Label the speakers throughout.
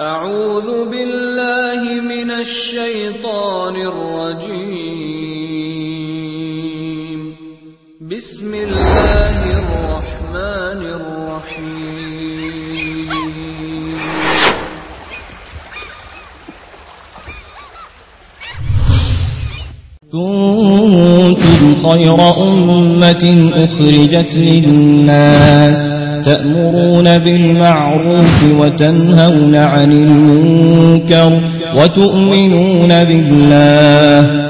Speaker 1: أعوذ بالله من الشيطان الرجيم. بسم الله الرحمن الرحيم.
Speaker 2: كنتم خير أمة أخرجت للناس. تأمرون بالمعروف وتنهون عن المنكر وتؤمنون بالله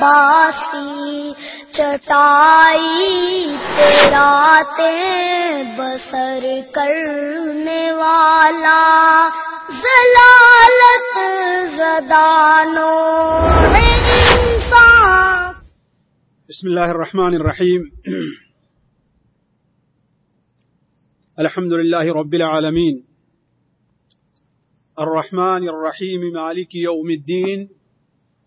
Speaker 3: باسی چٹائی پہ بسر کرنے والا ضلالت زدانوں انسان۔
Speaker 4: بسم الله الرحمن الرحيم الحمد لله رب العالمين الرحمن الرحيم مالك يوم الدين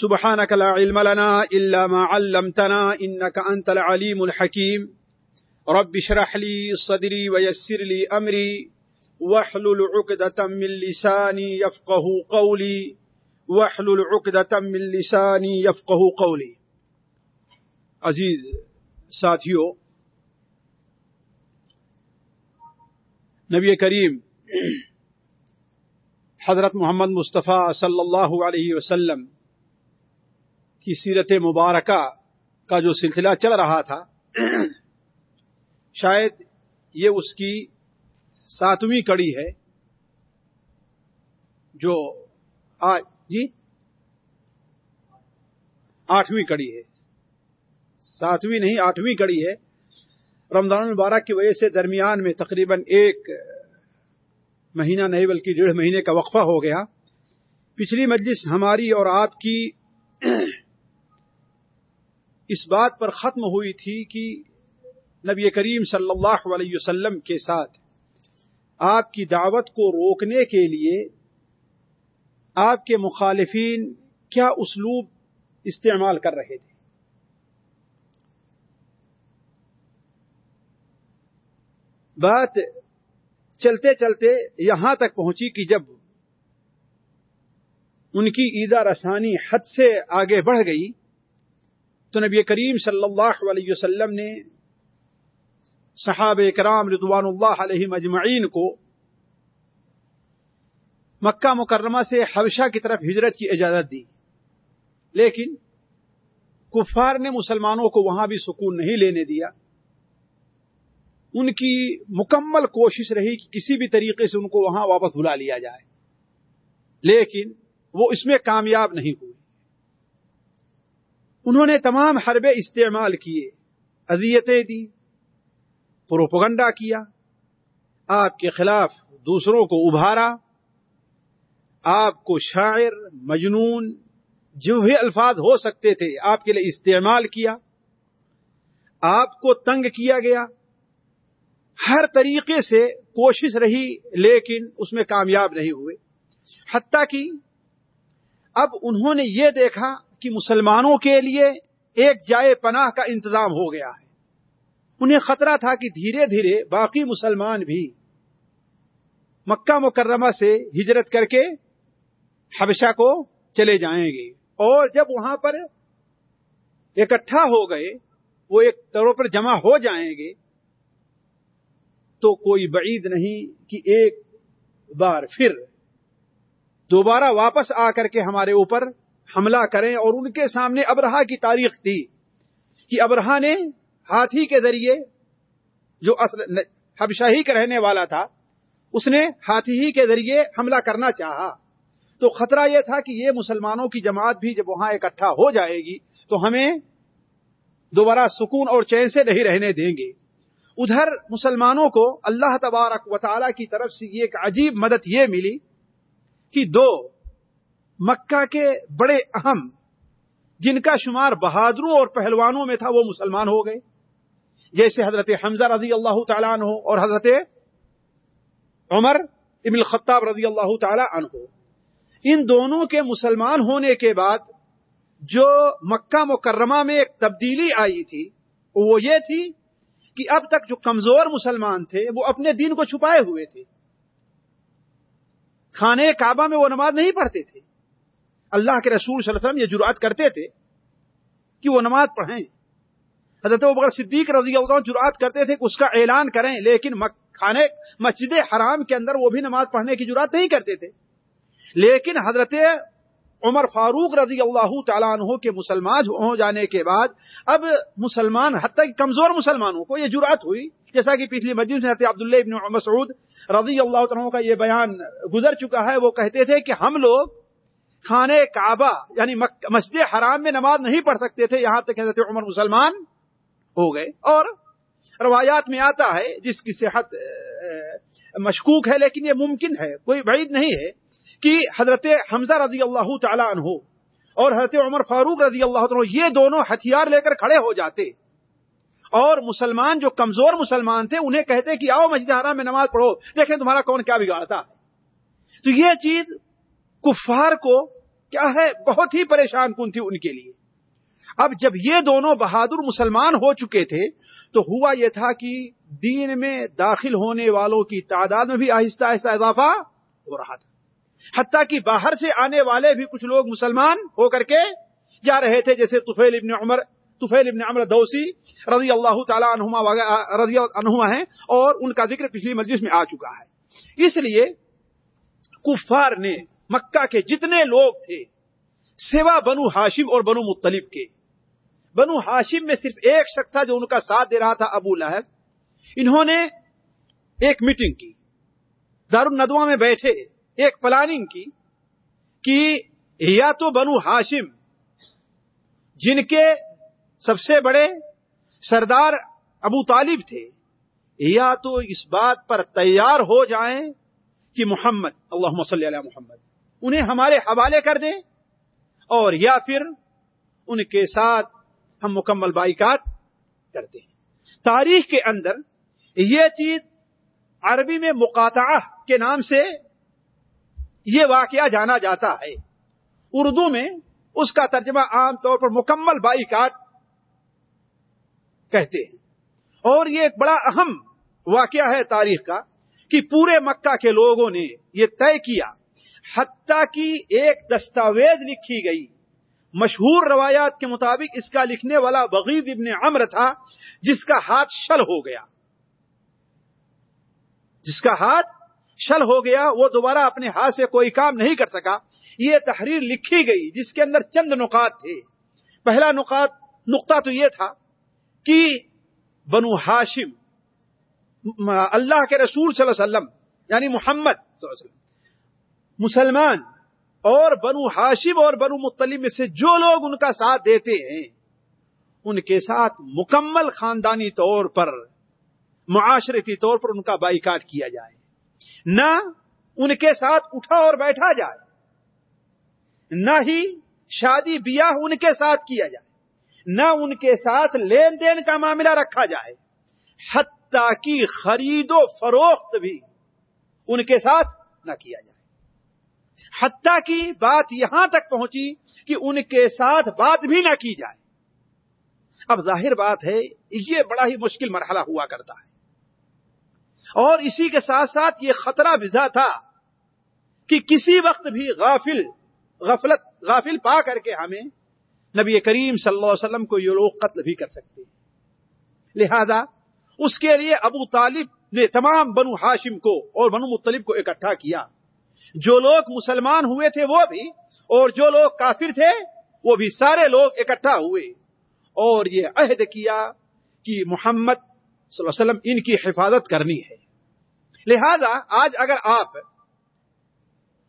Speaker 4: سبحانك لا علم لنا إلا ما علمتنا إنك أنت العليم الحكيم. رب اشرح لي صدري ويسر لي أمري. واحلل عقدة من لساني يفقه قولي. وحلل عقدة من لساني يفقه قولي. عزیز ساتھیو، نبی کریم حضرت محمد مصطفیٰ صلی اللہ علیہ وسلم کی سیرت مبارکہ کا جو سلسلہ چل رہا تھا، شاید یہ اس کی ساتویں کڑی ہے جو آج جی؟ آٹھویں کڑی ہے۔ ساتویں نہیں، آٹھویں کڑی ہے۔ رمضان المبارک کی وجہ سے درمیان میں تقریباً ایک مہینہ نہیں، بلکہ ڈیڑھ مہینے کا وقفہ ہو گیا۔ پچھلی مجلس ہماری اور آپ کی اس بات پر ختم ہوئی تھی کہ نبی کریم صلی اللہ علیہ وسلم کے ساتھ آپ کی دعوت کو روکنے کے لیے آپ کے مخالفین کیا اسلوب استعمال کر رہے تھے۔ بات چلتے چلتے یہاں تک پہنچی کہ جب ان کی ایزا رسانی حد سے آگے بڑھ گئی تو نبی کریم صلی اللہ علیہ وسلم نے صحابہ کرام رضوان اللہ علیہ مجمعین کو مکہ مکرمہ سے حبشہ کی طرف ہجرت کی اجازت دی۔ لیکن کفار نے مسلمانوں کو وہاں بھی سکون نہیں لینے دیا۔ ان کی مکمل کوشش رہی کہ کسی بھی طریقے سے ان کو وہاں واپس بلا لیا جائے۔ لیکن وہ اس میں کامیاب نہیں ہوئی انہوں نے تمام حربے استعمال کیے، اذیتیں دی پروپگنڈا کیا، آپ کے خلاف دوسروں کو ابھارا، آپ کو شاعر، مجنون، جو بھی الفاظ ہو سکتے تھے، آپ کے لیے استعمال کیا، آپ کو تنگ کیا گیا۔ ہر طریقے سے کوشش رہی، لیکن اس میں کامیاب نہیں ہوئے۔ حتیٰ کہ اب انہوں نے یہ دیکھا کہ مسلمانوں کے لیے ایک جائے پناہ کا انتظام ہو گیا ہے۔ انہیں خطرہ تھا کہ دھیرے دھیرے باقی مسلمان بھی مکہ مکرمہ سے ہجرت کر کے حبشہ کو چلے جائیں گے۔ اور جب وہاں پر اکٹھا ہو گئے، وہ ایک طور پر جمع ہو جائیں گے، تو کوئی بعید نہیں کہ ایک بار پھر دوبارہ واپس آ کر کے ہمارے اوپر حملہ کریں اور ان کے سامنے ابرہا کی تاریخ تھی کہ ابرہا نے ہاتھی کے ذریعے جو اصل حبشاہی کا رہنے والا تھا، اس نے ہاتھی ہی کے ذریعے حملہ کرنا چاہا۔ تو خطرہ یہ تھا کہ یہ مسلمانوں کی جماعت بھی جب وہاں اکٹھا ہو جائے گی تو ہمیں دوبارہ سکون اور چین سے نہیں رہنے دیں گے۔ ادھر مسلمانوں کو اللہ تبارک و تعالی کی طرف سے یہ ایک عجیب مدد یہ ملی کہ دو مکہ کے بڑے اہم جن کا شمار بہادروں اور پہلوانوں میں تھا، وہ مسلمان ہو گئے۔ جیسے حضرت حمزہ رضی اللہ تعالیٰ عنہ اور حضرت عمر ابن الخطاب رضی اللہ تعالی عنہ۔ ان دونوں کے مسلمان ہونے کے بعد جو مکہ مکرمہ میں ایک تبدیلی آئی تھی، وہ یہ تھی کہ اب تک جو کمزور مسلمان تھے، وہ اپنے دین کو چھپائے ہوئے تھے۔ کھانے کعبہ میں وہ نماز نہیں پڑھتے تھے۔ اللہ کے رسول صلی اللہ علیہ وسلم یہ جرات کرتے تھے کہ وہ نماز پڑھیں۔ حضرت بغیر صدیق رضی اللہ عنہ جرات کرتے تھے کہ اس کا اعلان کریں، لیکن کھانے مسجد حرام کے اندر وہ بھی نماز پڑھنے کی جرات نہیں کرتے تھے۔ لیکن حضرت عمر فاروق رضی اللہ تعالیٰ عنہ کے مسلمان ہو جانے کے بعد، اب مسلمان حتیٰ کہ کمزور مسلمانوں کو یہ جرات ہوئی۔ جیسا کہ پچھلی مسجد سے عبداللہ ابن مسعود رضی اللہ تعالیٰ کا یہ بیان گزر چکا ہے، وہ کہتے تھے کہ ہم لوگ کھانے کعبہ یعنی مسجد حرام میں نماز نہیں پڑھ سکتے تھے، یہاں تک حضرت عمر مسلمان ہو گئے۔ اور روایات میں آتا ہے، جس کی صحت مشکوک ہے، لیکن یہ ممکن ہے، کوئی بعید نہیں ہے، کہ حضرت حمزہ رضی اللہ تعالی عنہ اور حضرت عمر فاروق رضی اللہ عنہ، یہ دونوں ہتھیار لے کر کھڑے ہو جاتے۔ اور مسلمان جو کمزور مسلمان تھے، انہیں کہتے کہ آؤ مسجد حرام میں نماز پڑھو، دیکھیں تمہارا کون کیا بگاڑتا ہے۔ تو یہ چیز کفار کو کیا ہے؟ بہت ہی پریشان کن تھی ان کے لیے۔ اب جب یہ دونوں بہادر مسلمان ہو چکے تھے، تو ہوا یہ تھا کہ دین میں داخل ہونے والوں کی تعداد میں بھی آہستہ آہستہ اضافہ ہو رہا تھا۔ حتیٰ کہ باہر سے آنے والے بھی کچھ لوگ مسلمان ہو کر کے جا رہے تھے، جیسے طفیل ابن عمر، طفیل ابن عمر دوسی رضی اللہ تعالیٰ عنہما رضی عنہما ہیں، اور ان کا ذکر پچھلی مجلس میں آ چکا ہے۔ اس لیے کفار نے مکہ کے جتنے لوگ تھے، سوا بنو ہاشم اور بنو مطلب کے۔ بنو ہاشم میں صرف ایک شخص تھا جو ان کا ساتھ دے رہا تھا ابو لہب۔ انہوں نے ایک میٹنگ کی۔ دار الندوا میں بیٹھے، ایک پلاننگ کی کہ یا تو بنو ہاشم، جن کے سب سے بڑے سردار ابو طالب تھے، یا تو اس بات پر تیار ہو جائیں کہ محمد اللہ صلی علیہ محمد۔ انہیں ہمارے حوالے کر دیں اور یا پھر ان کے ساتھ ہم مکمل بائیکاٹ کرتے ہیں۔ تاریخ کے اندر یہ چیز عربی میں مقاطعہ کے نام سے یہ واقعہ جانا جاتا ہے۔ اردو میں اس کا ترجمہ عام طور پر مکمل بائی کاٹ کہتے ہیں۔ اور یہ ایک بڑا اہم واقعہ ہے تاریخ کا کہ پورے مکہ کے لوگوں نے یہ طے کیا حتیٰ کی ایک دستاویز لکھی گئی۔ مشہور روایات کے مطابق اس کا لکھنے والا بغیر ابن عمر تھا، جس کا ہاتھ شل ہو گیا۔ جس کا ہاتھ شل ہو گیا، وہ دوبارہ اپنے ہاتھ سے کوئی کام نہیں کر سکا۔ یہ تحریر لکھی گئی، جس کے اندر چند نقات تھے۔ پہلا نقات نقطہ تو یہ تھا کہ بنو ہاشم اللہ کے رسول صلی اللہ علیہ وسلم یعنی محمد صلی اللہ علیہ وسلم مسلمان اور بنو ہاشم اور بنو مطلب میں سے جو لوگ ان کا ساتھ دیتے ہیں، ان کے ساتھ مکمل خاندانی طور پر، معاشرتی طور پر ان کا بائیکاٹ کیا جائے۔ نہ ان کے ساتھ اٹھا اور بیٹھا جائے، نہ ہی شادی بیاہ ان کے ساتھ کیا جائے، نہ ان کے ساتھ لین دین کا معاملہ رکھا جائے، حتیٰ کی خرید و فروخت بھی ان کے ساتھ نہ کیا جائے۔ حتیٰ کی بات یہاں تک پہنچی کہ ان کے ساتھ بات بھی نہ کی جائے۔ اب ظاہر بات ہے، یہ بڑا ہی مشکل مرحلہ ہوا کرتا ہے۔ اور اسی کے ساتھ ساتھ یہ خطرہ بزا تھا کہ کسی وقت بھی غافل، غفلت، غافل پا کر کے ہمیں نبی کریم صلی اللہ علیہ وسلم کو یہ لوگ قتل بھی کر سکتے ہیں۔ لہذا اس کے لیے ابو طالب نے تمام بنو ہاشم کو اور بنو مطلب کو اکٹھا کیا۔ جو لوگ مسلمان ہوئے تھے وہ بھی، اور جو لوگ کافر تھے وہ بھی سارے لوگ اکٹھا ہوئے۔ اور یہ عہد کیا کہ محمد صلی اللہ علیہ وسلم ان کی حفاظت کرنی ہے۔ لہذا آج اگر آپ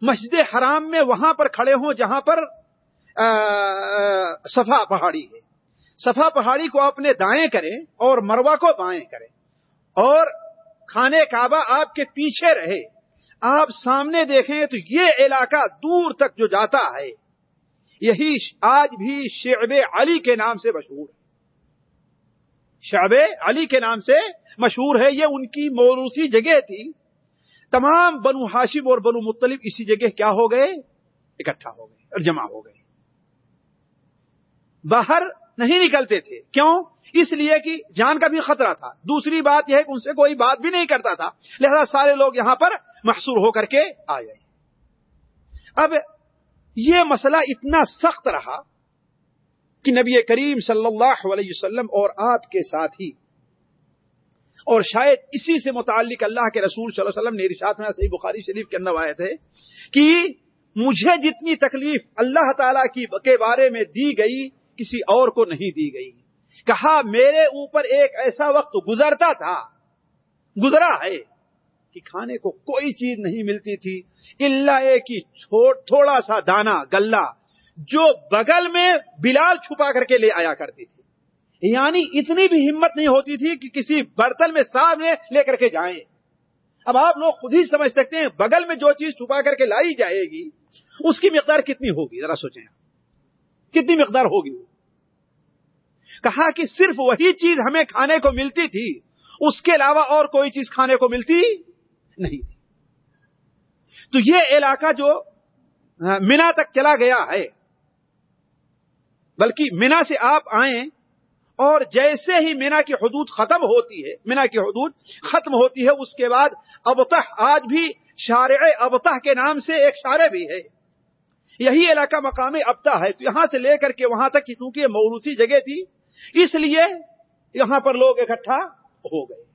Speaker 4: مسجد حرام میں وہاں پر کھڑے ہوں جہاں پر صفا پہاڑی ہے۔ صفا پہاڑی کو اپنے دائیں کریں اور مروا کو بائیں کریں۔ اور کھانے کعبہ آپ کے پیچھے رہے۔ آپ سامنے دیکھیں تو یہ علاقہ دور تک جو جاتا ہے، یہی آج بھی شعب علی کے نام سے مشہور ہے۔ شعب علی کے نام سے مشہور ہے، یہ ان کی موروثی جگہ تھی۔ تمام بنو ہاشم اور بنو مختلف اسی جگہ کیا ہو گئے؟ اکٹھا ہو گئے اور جمع ہو گئے۔ باہر نہیں نکلتے تھے۔ کیوں؟ اس لیے کہ جان کا بھی خطرہ تھا۔ دوسری بات یہ ہے کہ ان سے کوئی بات بھی نہیں کرتا تھا۔ لہذا سارے لوگ یہاں پر محصور ہو کر کے آ گئے اب یہ مسئلہ اتنا سخت رہا کہ نبی کریم صلی اللہ علیہ وسلم اور آپ کے ساتھ ہی اور شاید اسی سے متعلق اللہ کے رسول صلی اللہ علیہ وسلم نے ارشاد میں صحیح بخاری شریف کے اندر آئے تھے کہ مجھے جتنی تکلیف اللہ تعالی کی کے بارے میں دی گئی، کسی اور کو نہیں دی گئی۔ کہا، میرے اوپر ایک ایسا وقت گزرتا تھا، گزرا ہے۔ کہ کھانے کو کوئی چیز نہیں ملتی تھی اللہ ایک ہی تھوڑا سا دانا گلہ جو بغل میں بلال چھپا کر کے لے آیا کرتی تھی۔ یعنی اتنی بھی ہمت نہیں ہوتی تھی کہ کسی برتن میں سامنے لے کر کے جائیں۔ اب آپ لوگ خود ہی سمجھ سکتے ہیں، بغل میں جو چیز چھپا کر کے لائی جائے گی، اس کی مقدار کتنی ہوگی؟ ذرا سوچیں کتنی مقدار ہوگی کہا کہ صرف وہی چیز ہمیں کھانے کو ملتی تھی، اس کے علاوہ اور کوئی چیز کھانے کو ملتی نہیں تھی۔ تو یہ علاقہ جو ہاں، مینا تک چلا گیا ہے، بلکہ مینا سے آپ آئیں اور جیسے ہی مینا کی حدود ختم ہوتی ہے، مینا کی حدود ختم ہوتی ہے، اس کے بعد ابتح آج بھی شارع ابتح کے نام سے ایک شارع بھی ہے۔ یہی علاقہ مقامی ابتا ہے۔ تو یہاں سے لے کر کے وہاں تک کیونکہ موروسی جگہ تھی، اس لیے یہاں پر لوگ اکٹھا ہو گئے۔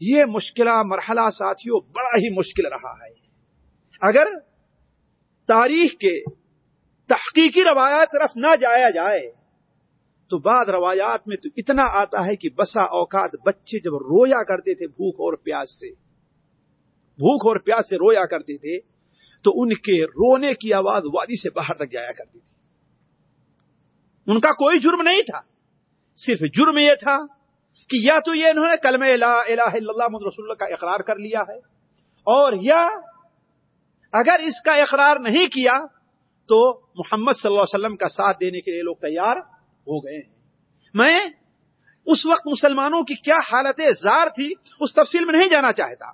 Speaker 4: یہ مشکلہ مرحلہ ساتھیوں، بڑا ہی مشکل رہا ہے۔ اگر تاریخ کے تحقیقی روایات طرف نہ جایا جائے، تو بعد روایات میں تو اتنا آتا ہے کہ بسا اوقات بچے جب رویا کرتے تھے بھوک اور پیاس سے، بھوک اور پیاس سے رویا کرتے تھے، تو ان کے رونے کی آواز وادی سے باہر تک جایا کرتی تھی۔ ان کا کوئی جرم نہیں تھا، صرف جرم یہ تھا کہ یا تو یہ انہوں نے کلم لا الہ الا اللہ محمد رسول اللہ کا اقرار کر لیا ہے، اور یا اگر اس کا اقرار نہیں کیا تو محمد صلی اللہ علیہ وسلم کا ساتھ دینے کے لیے لوگ تیار ہو گئے ہیں۔ میں اس وقت مسلمانوں کی کیا حالت زار تھی اس تفصیل میں نہیں جانا چاہتا۔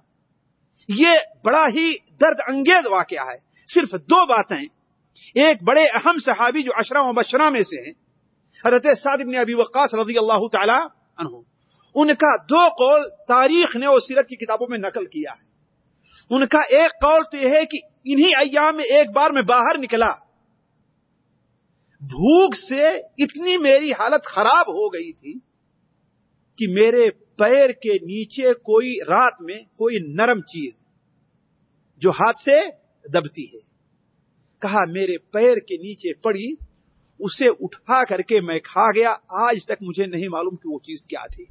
Speaker 4: یہ بڑا ہی درد انگیز واقعہ ہے۔ صرف دو باتیں۔ ایک بڑے اہم صحابی جو اشرا و بشرا میں سے ہیں، حضرت سعد بن ابی وقاص رضی اللہ تعالی عنہ۔ ان کا دو قول تاریخ نے اور سیرت کی کتابوں میں نقل کیا ہے۔ ان کا ایک قول تو یہ ہے کہ انہی ایام میں ایک بار میں باہر نکلا۔ بھوک سے اتنی میری حالت خراب ہو گئی تھی کہ میرے پیر کے نیچے کوئی رات میں کوئی نرم چیز جو ہاتھ سے دبتی ہے۔ کہا، میرے پیر کے نیچے پڑی، اسے اٹھا کر کے میں کھا گیا، آج تک مجھے نہیں معلوم کہ وہ چیز کیا تھی۔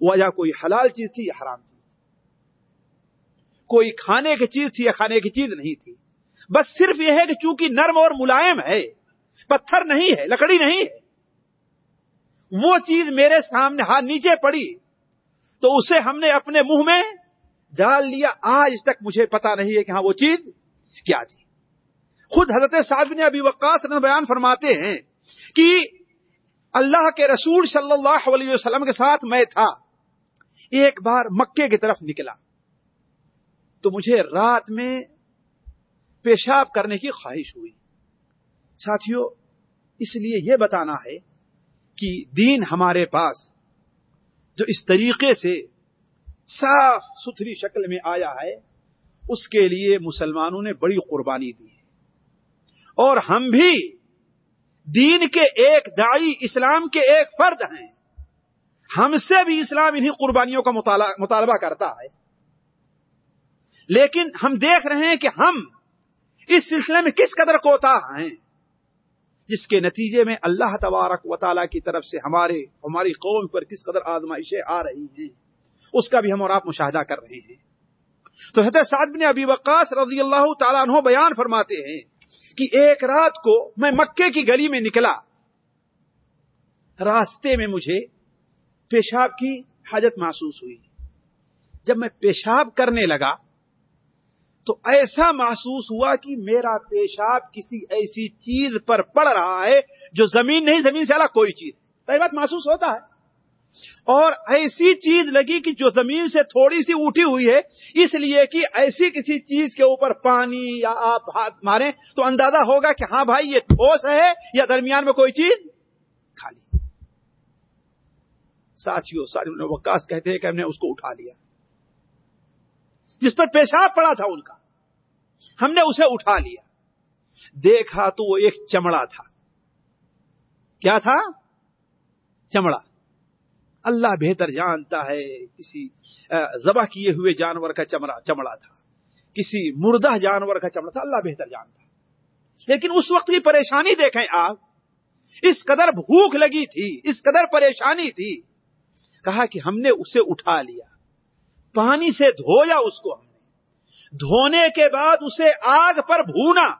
Speaker 4: وجہ کوئی حلال چیز تھی یا حرام چیز تھی۔ کوئی کھانے کی چیز تھی یا کھانے کی چیز نہیں تھی۔ بس صرف یہ ہے کہ چونکہ نرم اور ملائم ہے، پتھر نہیں ہے، لکڑی نہیں ہے، وہ چیز میرے سامنے ہاتھ نیچے پڑی، تو اسے ہم نے اپنے منہ میں ڈال لیا۔ آج تک مجھے پتا نہیں ہے کہ ہاں وہ چیز کیا تھی۔ خود حضرت صاحب نے ابھی وقاص بیان فرماتے ہیں کہ اللہ کے رسول صلی اللہ علیہ وسلم کے ساتھ میں تھا۔ ایک بار مکے کی طرف نکلا۔ تو مجھے رات میں پیشاب کرنے کی خواہش ہوئی۔ ساتھیوں اس لیے یہ بتانا ہے کہ دین ہمارے پاس جو اس طریقے سے صاف ستھری شکل میں آیا ہے، اس کے لیے مسلمانوں نے بڑی قربانی دی ہے۔ اور ہم بھی دین کے ایک دائی اسلام کے ایک فرد ہیں۔ ہم سے بھی اسلام انہی قربانیوں کا مطالبہ کرتا ہے۔ لیکن ہم دیکھ رہے ہیں کہ ہم اس سلسلے میں کس قدر کوتا ہیں۔ جس کے نتیجے میں اللہ تبارک و تعالیٰ کی طرف سے ہمارے، ہماری قوم پر کس قدر آزمائشیں آ رہی ہیں، اس کا بھی ہم اور آپ مشاہدہ کر رہے ہیں۔ تو حضرت سعد بن ابی وقاص رضی اللہ تعالیٰ عنہ بیان فرماتے ہیں کہ ایک رات کو میں مکے کی گلی میں نکلا۔ راستے میں مجھے پیشاب کی حاجت محسوس ہوئی۔ جب میں پیشاب کرنے لگا تو ایسا محسوس ہوا کہ میرا پیشاب کسی ایسی چیز پر پڑ رہا ہے جو زمین نہیں، زمین سے الگ کوئی چیز۔ پہلی بات محسوس ہوتا ہے۔ اور ایسی چیز لگی کہ جو زمین سے تھوڑی سی اٹھی ہوئی ہے، اس لیے کہ ایسی کسی چیز کے اوپر پانی یا آپ ہاتھ ماریں تو اندازہ ہوگا کہ ہاں بھائی، یہ ٹھوس ہے یا درمیان میں کوئی چیز خالی۔ ساتھیوں ساتھی وکاس کہتے ہیں کہ ہم نے اس کو اٹھا لیا۔ جس پر پیشاب پڑا تھا ان کا، ہم نے اسے اٹھا لیا۔ دیکھا تو وہ ایک چمڑا تھا۔ کیا تھا؟ چمڑا۔ اللہ بہتر جانتا ہے، کسی ذبح کیے ہوئے جانور کا چمڑا چمڑا تھا۔ کسی مردہ جانور کا چمڑا تھا، اللہ بہتر جانتا لیکن اس وقت کی پریشانی دیکھیں آپ، اس قدر بھوک لگی تھی، اس قدر پریشانی تھی کہا کہ ہم نے اسے اٹھا لیا۔ پانی سے دھویا اس کو ہم نے۔ دھونے کے بعد اسے آگ پر بھونا۔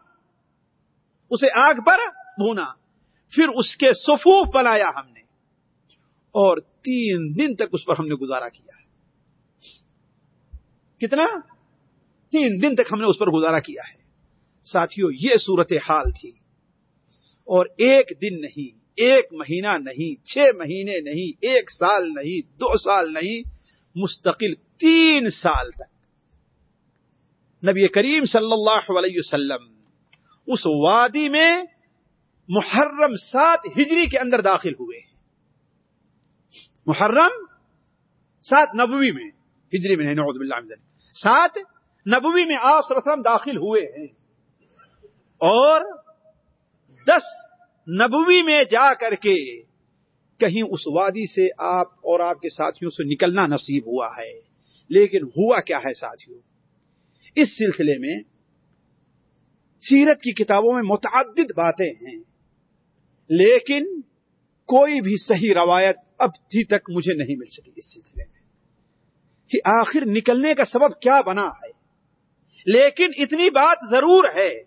Speaker 4: اسے آگ پر بھونا۔ پھر اس کے سفوف بنایا ہم نے۔ اور تین دن تک اس پر ہم نے گزارا کیا۔ ہے کتنا؟ تین دن تک ہم نے اس پر گزارا کیا ہے۔ ساتھیوں یہ صورت حال تھی۔ اور ایک دن نہیں ایک مہینہ نہیں، چھ مہینے نہیں، ایک سال نہیں، دو سال نہیں، مستقل تین سال تک۔ نبی کریم صلی اللہ علیہ وسلم اس وادی میں محرم سات ہجری کے اندر داخل ہوئے۔ محرم سات نبوی میں، ہجری میں نعوذ باللہ من سات نبوی میں آپ وسلم داخل ہوئے ہیں۔ اور دس نبوی میں جا کر کے کہیں اس وادی سے آپ اور آپ کے ساتھیوں سے نکلنا نصیب ہوا ہے۔ لیکن ہوا کیا ہے ساتھیوں؟ اس سلسلے میں سیرت کی کتابوں میں متعدد باتیں ہیں۔ لیکن کوئی بھی صحیح روایت اب تک مجھے نہیں مل سکی اس سلسلے میں۔ کہ آخر نکلنے کا سبب کیا بنا ہے۔ لیکن اتنی بات ضرور ہے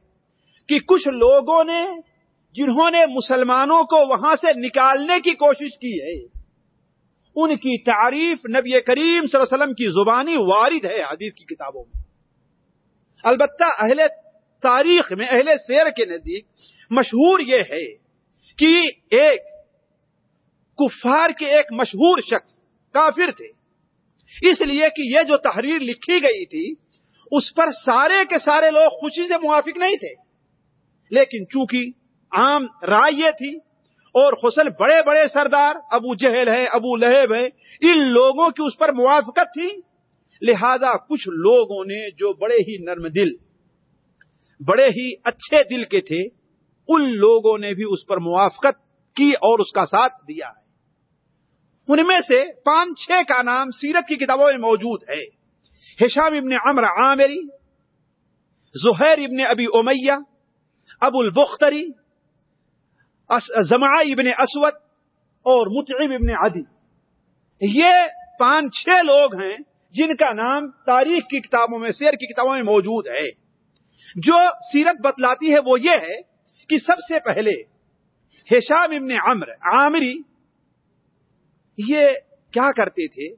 Speaker 4: کہ کچھ لوگوں نے جنہوں نے مسلمانوں کو وہاں سے نکالنے کی کوشش کی ہے، ان کی تعریف نبی کریم صلی اللہ علیہ وسلم کی زبانی وارد ہے حدیث کی کتابوں میں۔ البتہ اہل تاریخ میں، اہل سیر کے نزدیک مشہور یہ ہے کہ ایک کفار کے ایک مشہور شخص کافر تھے۔ اس لیے کہ یہ جو تحریر لکھی گئی تھی، اس پر سارے کے سارے لوگ خوشی سے موافق نہیں تھے۔ لیکن چونکہ عام رائے یہ تھی اور حسن بڑے بڑے سردار، ابو جہل ہے، ابو لہب ہے، ان لوگوں کی اس پر موافقت تھی۔ لہذا کچھ لوگوں نے جو بڑے ہی نرم دل، بڑے ہی اچھے دل کے تھے، ان لوگوں نے بھی اس پر موافقت کی اور اس کا ساتھ دیا ہے۔ ان میں سے پانچ چھ کا نام سیرت کی کتابوں میں موجود ہے۔ ہشام ابن عمر عامری، زہیر ابن ابی امیہ، ابو البختری زما ابن اسود اور متعب ابن عدی. یہ پانچ چھ لوگ ہیں جن کا نام تاریخ کی کتابوں میں، سیر کی کتابوں میں موجود ہے۔ جو سیرت بتلاتی ہے وہ یہ ہے کہ سب سے پہلے ہیشام ابن عمر، عامری، یہ کیا کرتے تھے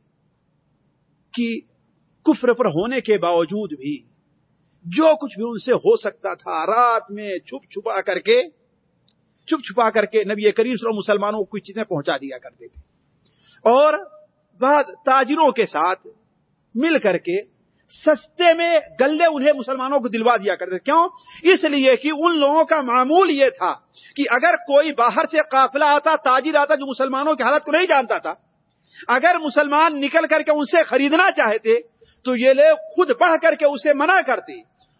Speaker 4: کہ کفر پر ہونے کے باوجود بھی جو کچھ بھی ان سے ہو سکتا تھا، رات میں چھپ چھپا کر کے چھپ چھپا کر کے نبی کریم صلی اللہ مسلمانوں کو کچھ چیزیں پہنچا دیا کرتے تھے۔ اور بعد تاجروں کے ساتھ مل کر کے سستے میں گلے انہیں مسلمانوں کو دلوا دیا کرتے کیوں؟ اس لیے کہ ان لوگوں کا معمول یہ تھا کہ اگر کوئی باہر سے قافلہ آتا، تاجر آتا جو مسلمانوں کی حالت کو نہیں جانتا تھا، اگر مسلمان نکل کر کے ان سے خریدنا چاہتے، تو یہ لوگ خود بڑھ کر کے اسے منع کرتے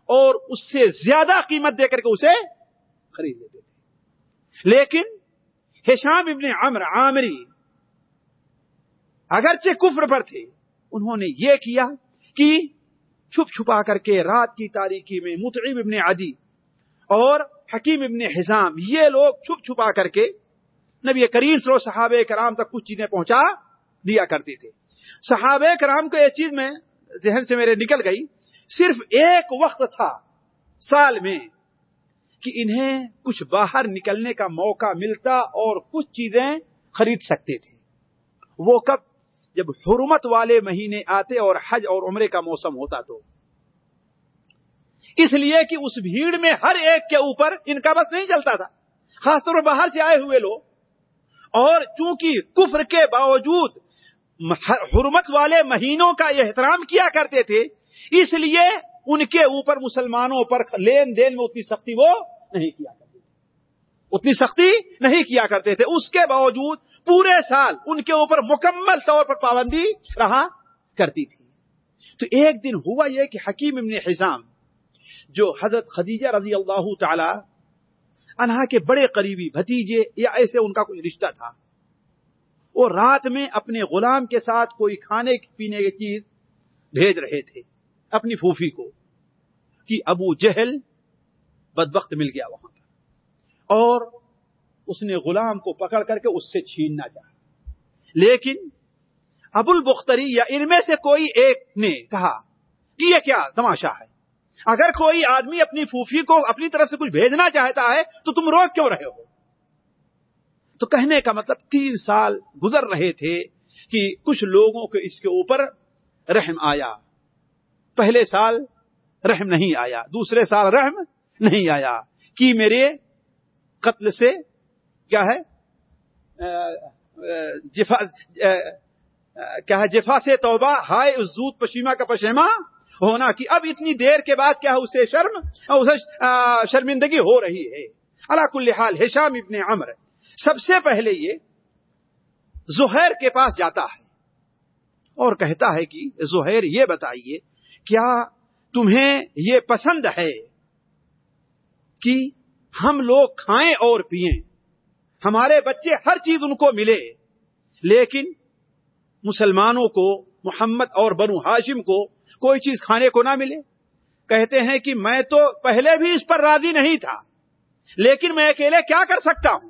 Speaker 4: اور اس سے زیادہ قیمت دے کر کے اسے خرید لیتے تھے۔ لیکن ہشام ابن عمر عامری اگرچہ کفر پر تھے، انہوں نے یہ کیا کہ چھپ چھپا کر کے رات کی تاریخی میں متعب ابن عدی اور حکیم ابن حزام، یہ لوگ چھپ چھپا کر کے نبی کریم سرو صحابہ کرام تک کچھ چیزیں پہنچا دیا کرتے تھے۔ صحابہ کرام کو یہ چیز میں ذہن سے میرے نکل گئی، صرف ایک وقت تھا سال میں کہ انہیں کچھ باہر نکلنے کا موقع ملتا اور کچھ چیزیں خرید سکتے تھے۔ وہ کب؟ جب حرمت والے مہینے آتے اور حج اور عمرے کا موسم ہوتا تو۔ اس لیے کہ اس بھیڑ میں ہر ایک کے اوپر ان کا بس نہیں چلتا تھا۔ خاص طور پر باہر سے آئے ہوئے لوگ۔ اور چونکہ کفر کے باوجود حرمت والے مہینوں کا احترام کیا کرتے تھے، اس لیے ان کے اوپر مسلمانوں پر لین دین میں اتنی سختی وہ نہیں کیا کرتے تھے۔ اتنی سختی نہیں کیا کرتے تھے۔ اس کے باوجود پورے سال ان کے اوپر مکمل طور پر پابندی رہا کرتی تھی۔ تو ایک دن ہوا یہ کہ حکیم ابن حزام، جو حضرت خدیجہ رضی اللہ تعالی انہا کے بڑے قریبی بھتیجے یا ایسے ان کا کوئی رشتہ تھا، وہ رات میں اپنے غلام کے ساتھ کوئی کھانے پینے کی چیز بھیج رہے تھے، اپنی پھوفی کو، کہ ابو جہل بدبخت مل گیا وہاں پر۔ اور اس نے غلام کو پکڑ کر کے اس سے چھیننا چاہا لیکن ابو البختری یا ان میں سے کوئی ایک نے کہا کہ یہ کیا تماشا ہے؟ اگر کوئی آدمی اپنی پھوفی کو اپنی طرف سے کچھ بھیجنا چاہتا ہے، تو تم روک کیوں رہے ہو؟ تو کہنے کا مطلب تین سال گزر رہے تھے کہ کچھ لوگوں کو اس کے اوپر رحم آیا۔ پہلے سال رحم نہیں آیا، دوسرے سال رحم نہیں آیا۔ کہ میرے قتل سے کیا ہے؟ جفا کیا ہے؟ جفا سے توبہ۔ ہائے، اس زود پشیما کا پشیما ہونا کہ اب اتنی دیر کے بعد کیا اسے شرم، اسے شرمندگی ہو رہی ہے۔ اللہ کل حال ہشام ابن عمر۔ سب سے پہلے یہ زہیر کے پاس جاتا ہے اور کہتا ہے کہ زہیر یہ بتائیے، کیا تمہیں یہ پسند ہے؟ کہ ہم لوگ کھائیں اور پیئیں۔ ہمارے بچے ہر چیز ان کو ملے، لیکن مسلمانوں کو، محمد اور بنو ہاشم کو کوئی چیز کھانے کو نہ ملے۔ کہتے ہیں کہ میں تو پہلے بھی اس پر راضی نہیں تھا، لیکن میں اکیلے کیا کر سکتا ہوں؟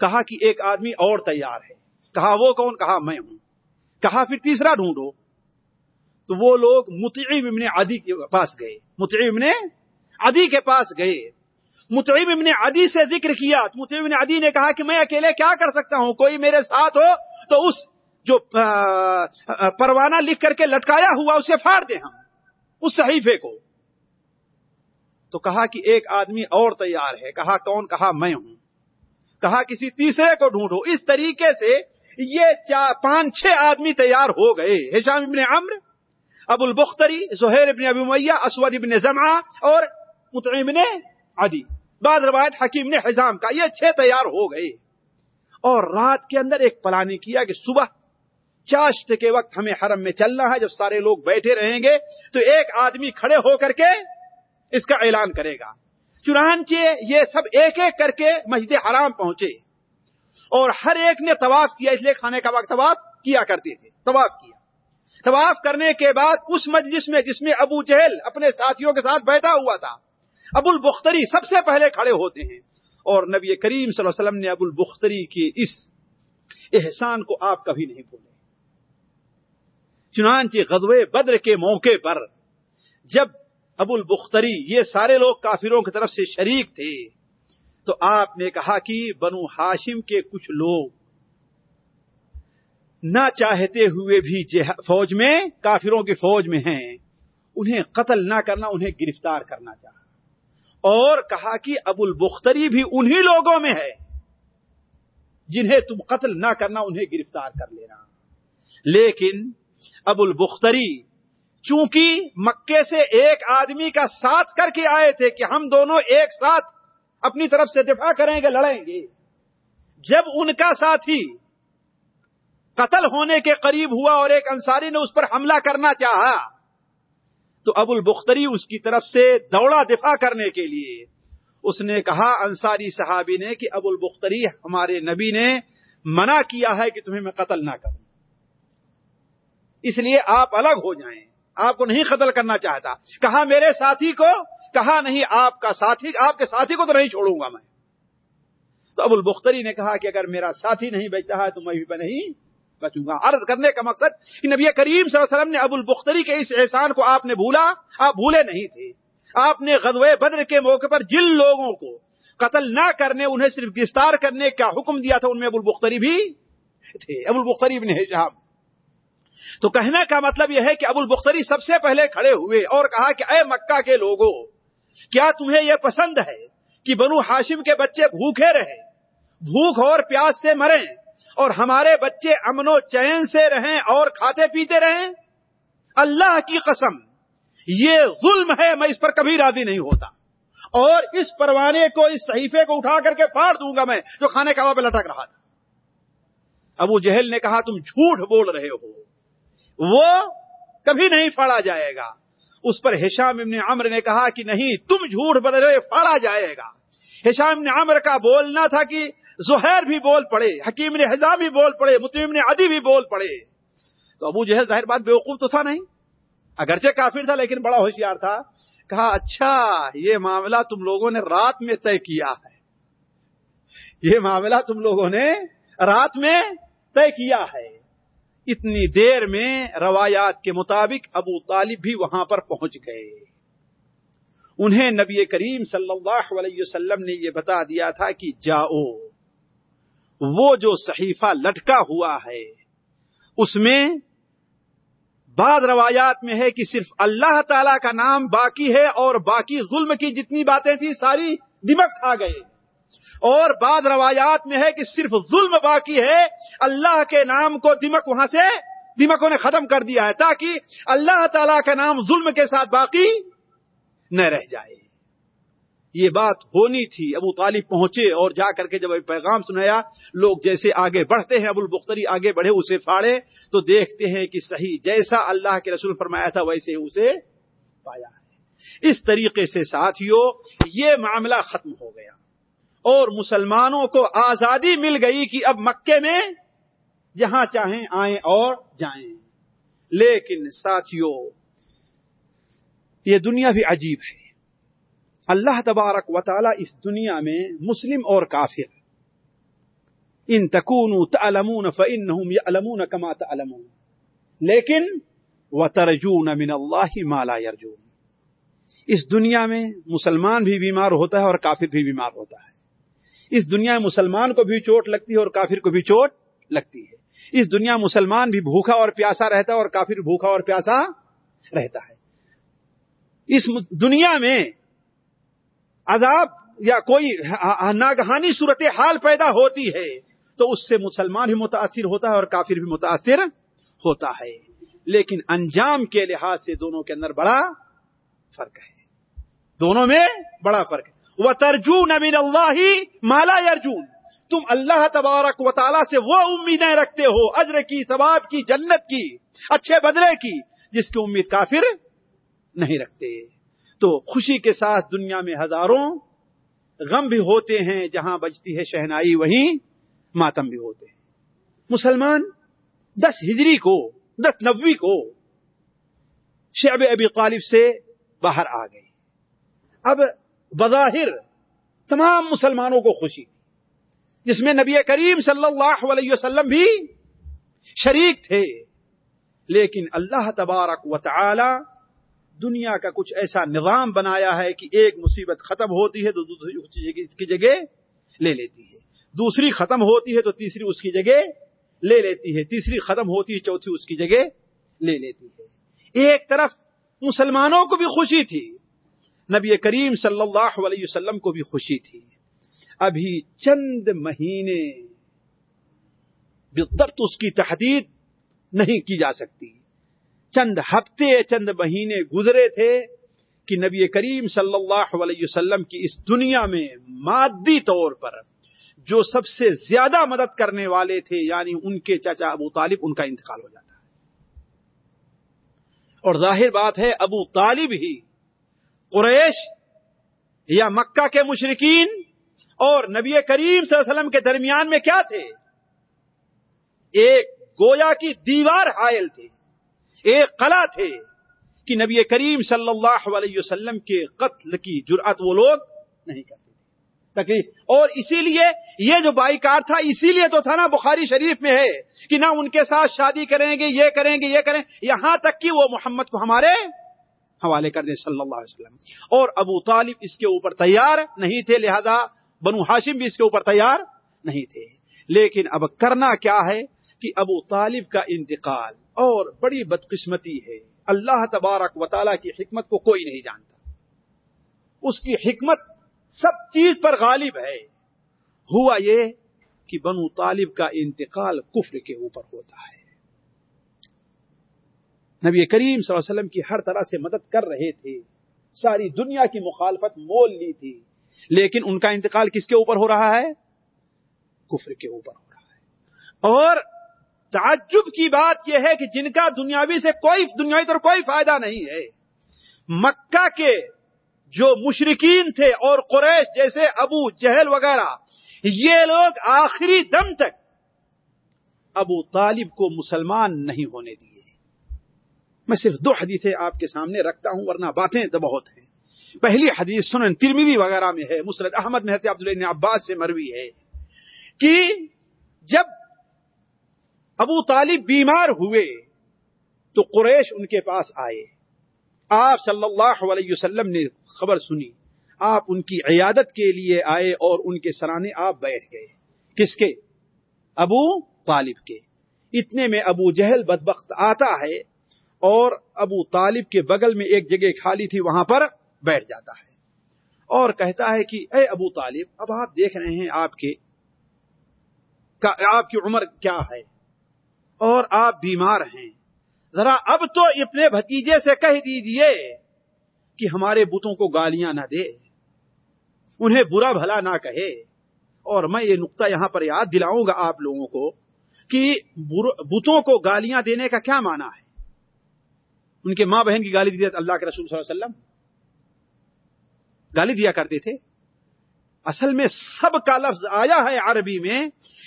Speaker 4: کہا کہ ایک آدمی اور تیار ہے۔ کہا وہ کون؟ کہا میں ہوں۔ کہا پھر تیسرا ڈھونڈو۔ تو وہ لوگ متعب ابن عدی کے پاس گئے۔ متعب ابن عدی کے پاس گئے۔ متعب ابن عدی سے ذکر کیا۔ متعب ابن عدی نے کہا کہ میں اکیلے کیا کر سکتا ہوں؟ کوئی میرے ساتھ ہو تو اس جو پروانہ لکھ کر کے لٹکایا ہوا اسے پھاڑ دیں ہم۔ اس صحیفے کو۔ تو کہا کہ ایک آدمی اور تیار ہے۔ کہا، کون؟ کہا، میں ہوں۔ کہا، کسی تیسرے کو ڈھونڈو۔ اس طریقے سے یہ پانچ، چھ آدمی تیار ہو گئے۔ ہشام ابن عمر ابو البختری، زہیر ابن ابی میاں اسود ابن زمع اور متعم ابن عدی بعد روایت حکیم نے حزام کا، یہ چھ تیار ہو گئے۔ اور رات کے اندر ایک پلانی کیا کہ صبح چاشت کے وقت ہمیں حرم میں چلنا ہے، جب سارے لوگ بیٹھے رہیں گے، تو ایک آدمی کھڑے ہو کر کے اس کا اعلان کرے گا۔ چنانچہ یہ سب ایک ایک کر کے مسجد حرام پہنچے۔ اور ہر ایک نے طواف کیا، اس لیے کھانے کا وقت طواف کیا کرتے تھے، طواف کیا۔ طواف کرنے کے بعد اس مجلس میں، جس میں ابو جہل اپنے ساتھیوں کے ساتھ بیٹھا ہوا تھا ابو البختری سب سے پہلے کھڑے ہوتے ہیں۔ اور نبی کریم صلی اللہ علیہ وسلم نے ابو البختری کی اس احسان کو آپ کبھی نہیں بھولے۔ چنانچہ غزوے بدر کے موقع پر جب ابو البختری یہ سارے لوگ کافروں کی طرف سے شریک تھے، تو آپ نے کہا کہ بنو ہاشم کے کچھ لوگ نہ چاہتے ہوئے بھی فوج میں، کافروں کی فوج میں ہیں، انہیں قتل نہ کرنا، انہیں گرفتار کرنا چاہا۔ اور کہا کہ ابو البختری بھی انہی لوگوں میں ہے جنہیں تم قتل نہ کرنا، انہیں گرفتار کر لینا۔ لیکن ابو البختری چونکہ مکے سے ایک آدمی کا ساتھ کر کے آئے تھے کہ ہم دونوں ایک ساتھ اپنی طرف سے دفاع کریں گے، لڑیں گے، جب ان کا ساتھی قتل ہونے کے قریب ہوا اور ایک انصاری نے اس پر حملہ کرنا چاہا تو ابو البختری اس کی طرف سے دوڑا دفاع کرنے کے لیے۔ اس نے کہا، انصاری صحابی نے کہ ابو البختری ہمارے نبی نے منع کیا ہے کہ تمہیں میں قتل نہ کروں۔ اس لیے آپ الگ ہو جائیں۔ آپ کو نہیں قتل کرنا چاہتا۔ کہا، میرے ساتھی کو؟ کہا، نہیں، آپ کا ساتھی، آپ کے ساتھی کو تو نہیں چھوڑوں گا میں۔ تو ابو البختری نے کہا کہ اگر میرا ساتھی نہیں بچتا ہے تو میں بھی نہیں بچوں گا عرض کرنے کا مقصد کہ نبی کریم صلی اللہ علیہ وسلم نے ابو البختری کے اس احسان کو آپ نے بھولا، آپ بھولے نہیں تھے۔ آپ نے غزوہ بدر کے موقع پر جن لوگوں کو قتل نہ کرنے، انہیں صرف گرفتار کرنے کا حکم دیا تھا، ان میں ابو البختری بھی تھے۔ ابو البختری بن حجام۔ تو کہنے کا مطلب یہ ہے کہ ابو البختری سب سے پہلے کھڑے ہوئے اور کہا کہ اے مکہ کے لوگوں، کیا تمہیں یہ پسند ہے کہ بنو ہاشم کے بچے بھوکے رہے بھوک اور پیاس سے مریں؟ اور ہمارے بچے امن و چین سے رہیں اور کھاتے پیتے رہیں، اللہ کی قسم، یہ ظلم ہے، میں اس پر کبھی راضی نہیں ہوتا۔ اور اس پروانے کو، اس صحیفے کو اٹھا کر کے پھاڑ دوں گا میں جو کھانے کا پہ لٹک رہا تھا۔ ابو جہل نے کہا، تم جھوٹ بول رہے ہو۔ وہ کبھی نہیں پھاڑا جائے گا۔ اس پر ہشام ابن عمر نے کہا کہ نہیں، تم جھوٹ بول رہے پھاڑا جائے گا۔ ہشام ابن عمر کا بولنا تھا کہ زہیر بھی بول پڑے، حکیم نے حضام بھی بول پڑے متم نے ادی بھی بول پڑے۔ تو ابو جہل ظاہر بات بیوقوف تو تھا نہیں؟ اگرچہ کافر تھا لیکن بڑا ہوشیار تھا۔ کہا اچھا یہ معاملہ تم لوگوں نے رات میں طے کیا ہے۔ یہ معاملہ تم لوگوں نے رات میں طے کیا ہے۔ اتنی دیر میں روایات کے مطابق ابو طالب بھی وہاں پر پہنچ گئے۔ انہیں نبی کریم صلی اللہ علیہ وسلم نے یہ بتا دیا تھا کہ جاؤ۔ وہ جو صحیفہ لٹکا ہوا ہے، اس میں بعض روایات میں ہے کہ صرف اللہ تعالی کا نام باقی ہے اور باقی ظلم کی جتنی باتیں تھیں، ساری دمک کھا گئے۔ اور بعض روایات میں ہے کہ صرف ظلم باقی ہے، اللہ کے نام کو دمک وہاں سے دمکوں نے ختم کر دیا ہے تاکہ اللہ تعالی کا نام ظلم کے ساتھ باقی نہ رہ جائے۔ یہ بات ہونی تھی۔ ابو طالب پہنچے اور جا کر کے جب پیغام سنایا، لوگ جیسے آگے بڑھتے ہیں، ابو البختری آگے بڑھے، اسے پھاڑے تو دیکھتے ہیں کہ صحیح، جیسا اللہ کے رسول فرمایا تھا، ویسے اسے پایا ہے۔ اس طریقے سے ساتھیوں یہ معاملہ ختم ہو گیا۔ اور مسلمانوں کو آزادی مل گئی کہ اب مکے میں جہاں چاہیں آئیں اور جائیں۔ لیکن ساتھیوں یہ دنیا بھی عجیب ہے۔ اللہ تبارک و تعالی اس دنیا میں مسلم اور کافر۔ ان تکون تعلمون فانهم يعلمون كما تعلمون۔ لیکن وترجون من اللہ ما لا يرجون اس دنیا میں مسلمان بھی بیمار ہوتا ہے اور کافر بھی بیمار ہوتا ہے۔ اس دنیا میں مسلمان کو بھی چوٹ لگتی ہے اور کافر کو بھی چوٹ لگتی ہے۔ اس دنیا مسلمان بھی بھوکا اور پیاسا رہتا ہے اور کافر بھوکا اور پیاسا رہتا ہے۔ اس دنیا میں عذاب یا کوئی ناگہانی صورت حال پیدا ہوتی ہے تو اس سے مسلمان بھی متاثر ہوتا ہے اور کافر بھی متاثر ہوتا ہے۔ لیکن انجام کے لحاظ سے دونوں کے اندر بڑا فرق ہے۔ دونوں میں بڑا فرق ہے۔ وہ ترجون امین اللہ مالا ارجون تم اللہ تبارک و تعالیٰ سے وہ امیدیں رکھتے ہو، اجر کی، ثواب کی، جنت کی، اچھے بدلے کی، جس کی امید کافر نہیں رکھتے۔ تو خوشی کے ساتھ دنیا میں ہزاروں غم بھی ہوتے ہیں، جہاں بجتی ہے شہنائی، وہیں ماتم بھی ہوتے ہیں۔ مسلمان دس ہجری کو، دس نبوی کو شعب ابی طالب سے باہر آ گئی اب بظاہر تمام مسلمانوں کو خوشی تھی، جس میں نبی کریم صلی اللہ علیہ وسلم بھی شریک تھے۔ لیکن اللہ تبارک و تعالی دنیا کا کچھ ایسا نظام بنایا ہے کہ ایک مصیبت ختم ہوتی ہے تو دوسری اس کی جگہ لے لیتی ہے۔ دوسری ختم ہوتی ہے تو تیسری اس کی جگہ لے لیتی ہے۔ تیسری ختم ہوتی ہے، چوتھی اس کی جگہ لے لیتی ہے۔ ایک طرف مسلمانوں کو بھی خوشی تھی، نبی کریم صلی اللہ علیہ وسلم کو بھی خوشی تھی۔ ابھی چند مہینے بالضبط اس کی تحدید نہیں کی جا سکتی۔ چند ہفتے، چند مہینے گزرے تھے کہ نبی کریم صلی اللہ علیہ وسلم کی اس دنیا میں مادی طور پر جو سب سے زیادہ مدد کرنے والے تھے یعنی ان کے چچا ابو طالب، ان کا انتقال ہو جاتا ہے۔ اور ظاہر بات ہے، ابو طالب ہی قریش یا مکہ کے مشرقین اور نبی کریم صلی اللہ علیہ وسلم کے درمیان میں کیا تھے؟ ایک گویا کی دیوار حائل تھے ایک قلعہ تھے کہ نبی کریم صلی اللہ علیہ وسلم کے قتل کی جرأت وہ لوگ نہیں کرتے تھے۔ تکلیف اور اسی لیے یہ جو بائی کار تھا، اسی لیے تو تھا نا بخاری شریف میں ہے کہ نہ ان کے ساتھ شادی کریں گے، یہ کریں گے، یہ کریں یہاں تک کہ وہ محمد کو ہمارے حوالے کر دیں صلی اللہ علیہ وسلم۔ اور ابو طالب اس کے اوپر تیار نہیں تھے، لہذا بنو ہاشم بھی اس کے اوپر تیار نہیں تھے۔ لیکن اب کرنا کیا ہے کہ ابو طالب کا انتقال اور بڑی بدقسمتی ہے۔ اللہ تبارک و تعالیٰ کی حکمت کو کوئی نہیں جانتا۔ اس کی حکمت سب چیز پر غالب ہے۔ ہوا یہ کہ بنو طالب کا انتقال کفر کے اوپر ہوتا ہے۔ نبی کریم صلی اللہ علیہ وسلم کی ہر طرح سے مدد کر رہے تھے۔ ساری دنیا کی مخالفت مول لی تھی۔ لیکن ان کا انتقال کس کے اوپر ہو رہا ہے؟ کفر کے اوپر ہو رہا ہے۔ اور تعجب کی بات یہ ہے کہ جن کا دنیاوی سے کوئی دنیاوی طور کوئی فائدہ نہیں ہے۔ مکہ کے جو مشرقین تھے اور قریش جیسے ابو جہل وغیرہ، یہ لوگ آخری دم تک ابو طالب کو مسلمان نہیں ہونے دیے۔ میں صرف دو حدیثیں آپ کے سامنے رکھتا ہوں، ورنہ باتیں تو بہت ہیں۔ پہلی حدیث سنن ترمیدی وغیرہ میں ہے مسرت احمد محت عبداللہ عباس سے مروی ہے کہ جب ابو طالب بیمار ہوئے تو قریش ان کے پاس آئے۔ آپ صلی اللہ علیہ وسلم نے خبر سنی۔ آپ ان کی عیادت کے لیے آئے اور ان کے سرانے آپ بیٹھ گئے۔ کس کے؟ ابو طالب کے۔ اتنے میں ابو جہل بدبخت آتا ہے اور ابو طالب کے بغل میں ایک جگہ خالی تھی، وہاں پر بیٹھ جاتا ہے۔ اور کہتا ہے کہ، اے ابو طالب، اب آپ دیکھ رہے ہیں آپ کے آپ کی عمر کیا ہے؟ اور آپ بیمار ہیں۔ ذرا اب تو اپنے بھتیجے سے کہہ دیجیے کہ ہمارے بتوں کو گالیاں نہ دے۔ انہیں برا بھلا نہ کہے۔ اور میں یہ نقطہ یہاں پر یاد دلاؤں گا آپ لوگوں کو کہ بتوں کو گالیاں دینے کا کیا معنی ہے؟ ان کے ماں بہن کی گالی دی اللہ کے رسول صلی اللہ علیہ وسلم۔ گالی دیا کرتے تھے۔ اصل میں سب کا لفظ آیا ہے عربی میں۔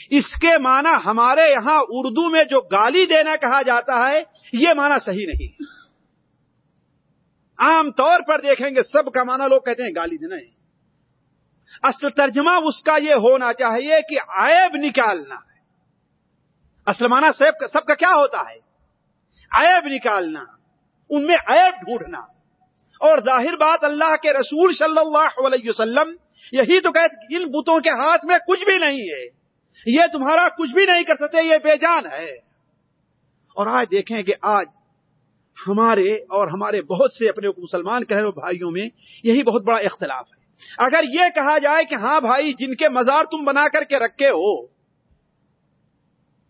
Speaker 4: اس کے معنی ہمارے یہاں اردو میں جو گالی دینا کہا جاتا ہے، یہ معنی صحیح نہیں۔ عام طور پر دیکھیں گے سب کا معنی لوگ کہتے ہیں گالی دینا ہے۔ اصل ترجمہ اس کا یہ ہونا چاہیے کہ عیب نکالنا ہے۔ اصل معنی سب سب کا کیا ہوتا ہے؟ عیب نکالنا، ان میں عیب ڈھونڈنا۔ اور ظاہر بات اللہ کے رسول صلی اللہ علیہ وسلم یہی تو کہتے ان بتوں کے ہاتھ میں کچھ بھی نہیں ہے۔ یہ تمہارا کچھ بھی نہیں کر سکتے، یہ بے جان ہے۔ اور آج دیکھیں کہ آج ہمارے اور ہمارے بہت سے اپنے مسلمان کہنے بھائیوں میں یہی بہت بڑا اختلاف ہے۔ اگر یہ کہا جائے کہ ہاں بھائی، جن کے مزار تم بنا کر کے رکھے ہو،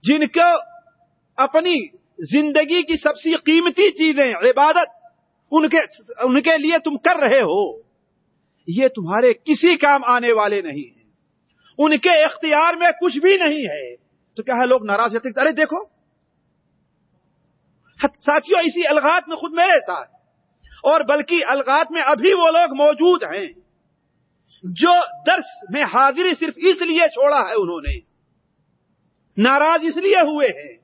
Speaker 4: جن کو اپنی زندگی کی سب سے قیمتی چیزیں، عبادت، ان کے ان کے لیے تم کر رہے ہو یہ تمہارے کسی کام آنے والے نہیں ہیں۔ ان کے اختیار میں کچھ بھی نہیں ہے۔ تو کیا ہے لوگ ناراض ہوتے ارے دیکھو۔ ساتھیوں اسی الغات میں خود میرے ساتھ۔ اور بلکہ الغات میں ابھی وہ لوگ موجود ہیں۔ جو درس میں حاضری صرف اس لیے چھوڑا ہے انہوں نے۔ ناراض اس لیے ہوئے ہیں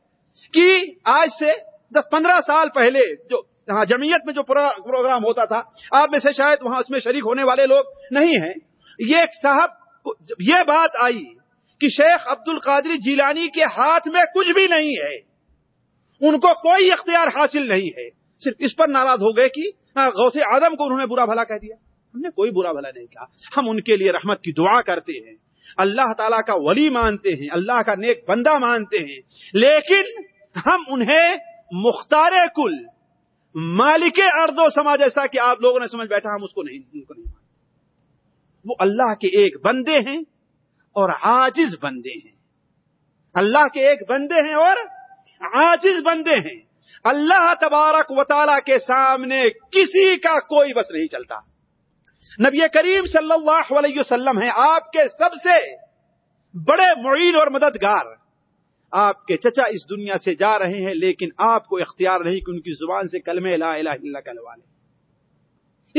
Speaker 4: کہ آج سے دس پندرہ سال پہلے جو ہاں جمعیت میں جو پروگرام ہوتا تھا، آپ میں سے شاید وہاں اس میں شریک ہونے والے لوگ نہیں ہیں۔ یہ ایک صاحب، یہ بات آئی کہ شیخ عبد القادری جیلانی کے ہاتھ میں کچھ بھی نہیں ہے۔ ان کو کوئی اختیار حاصل نہیں ہے۔ صرف اس پر ناراض ہو گئے کہ ہاں، غوث آدم کو انہوں نے برا بھلا کہہ دیا۔ ہم نے کوئی برا بھلا نہیں کہا۔ ہم ان کے لیے رحمت کی دعا کرتے ہیں۔ اللہ تعالیٰ کا ولی مانتے ہیں، اللہ کا نیک بندہ مانتے ہیں۔ لیکن ہم انہیں مختار کل مالک ارد و سما جیسا کہ آپ لوگوں نے سمجھ بیٹھا، ہم اس کو نہیں ان کو نہیں مانتے۔ وہ اللہ کے ایک بندے ہیں اور عاجز بندے ہیں۔ اللہ کے ایک بندے ہیں اور عاجز بندے ہیں۔ اللہ تبارک و تعالی کے سامنے کسی کا کوئی بس نہیں چلتا۔ نبی کریم صلی اللہ علیہ وسلم ہیں آپ کے سب سے بڑے معین اور مددگار۔ آپ کے چچا اس دنیا سے جا رہے ہیں، لیکن آپ کو اختیار نہیں کہ ان کی زبان سے کلمہ لا الہ الا کلوالے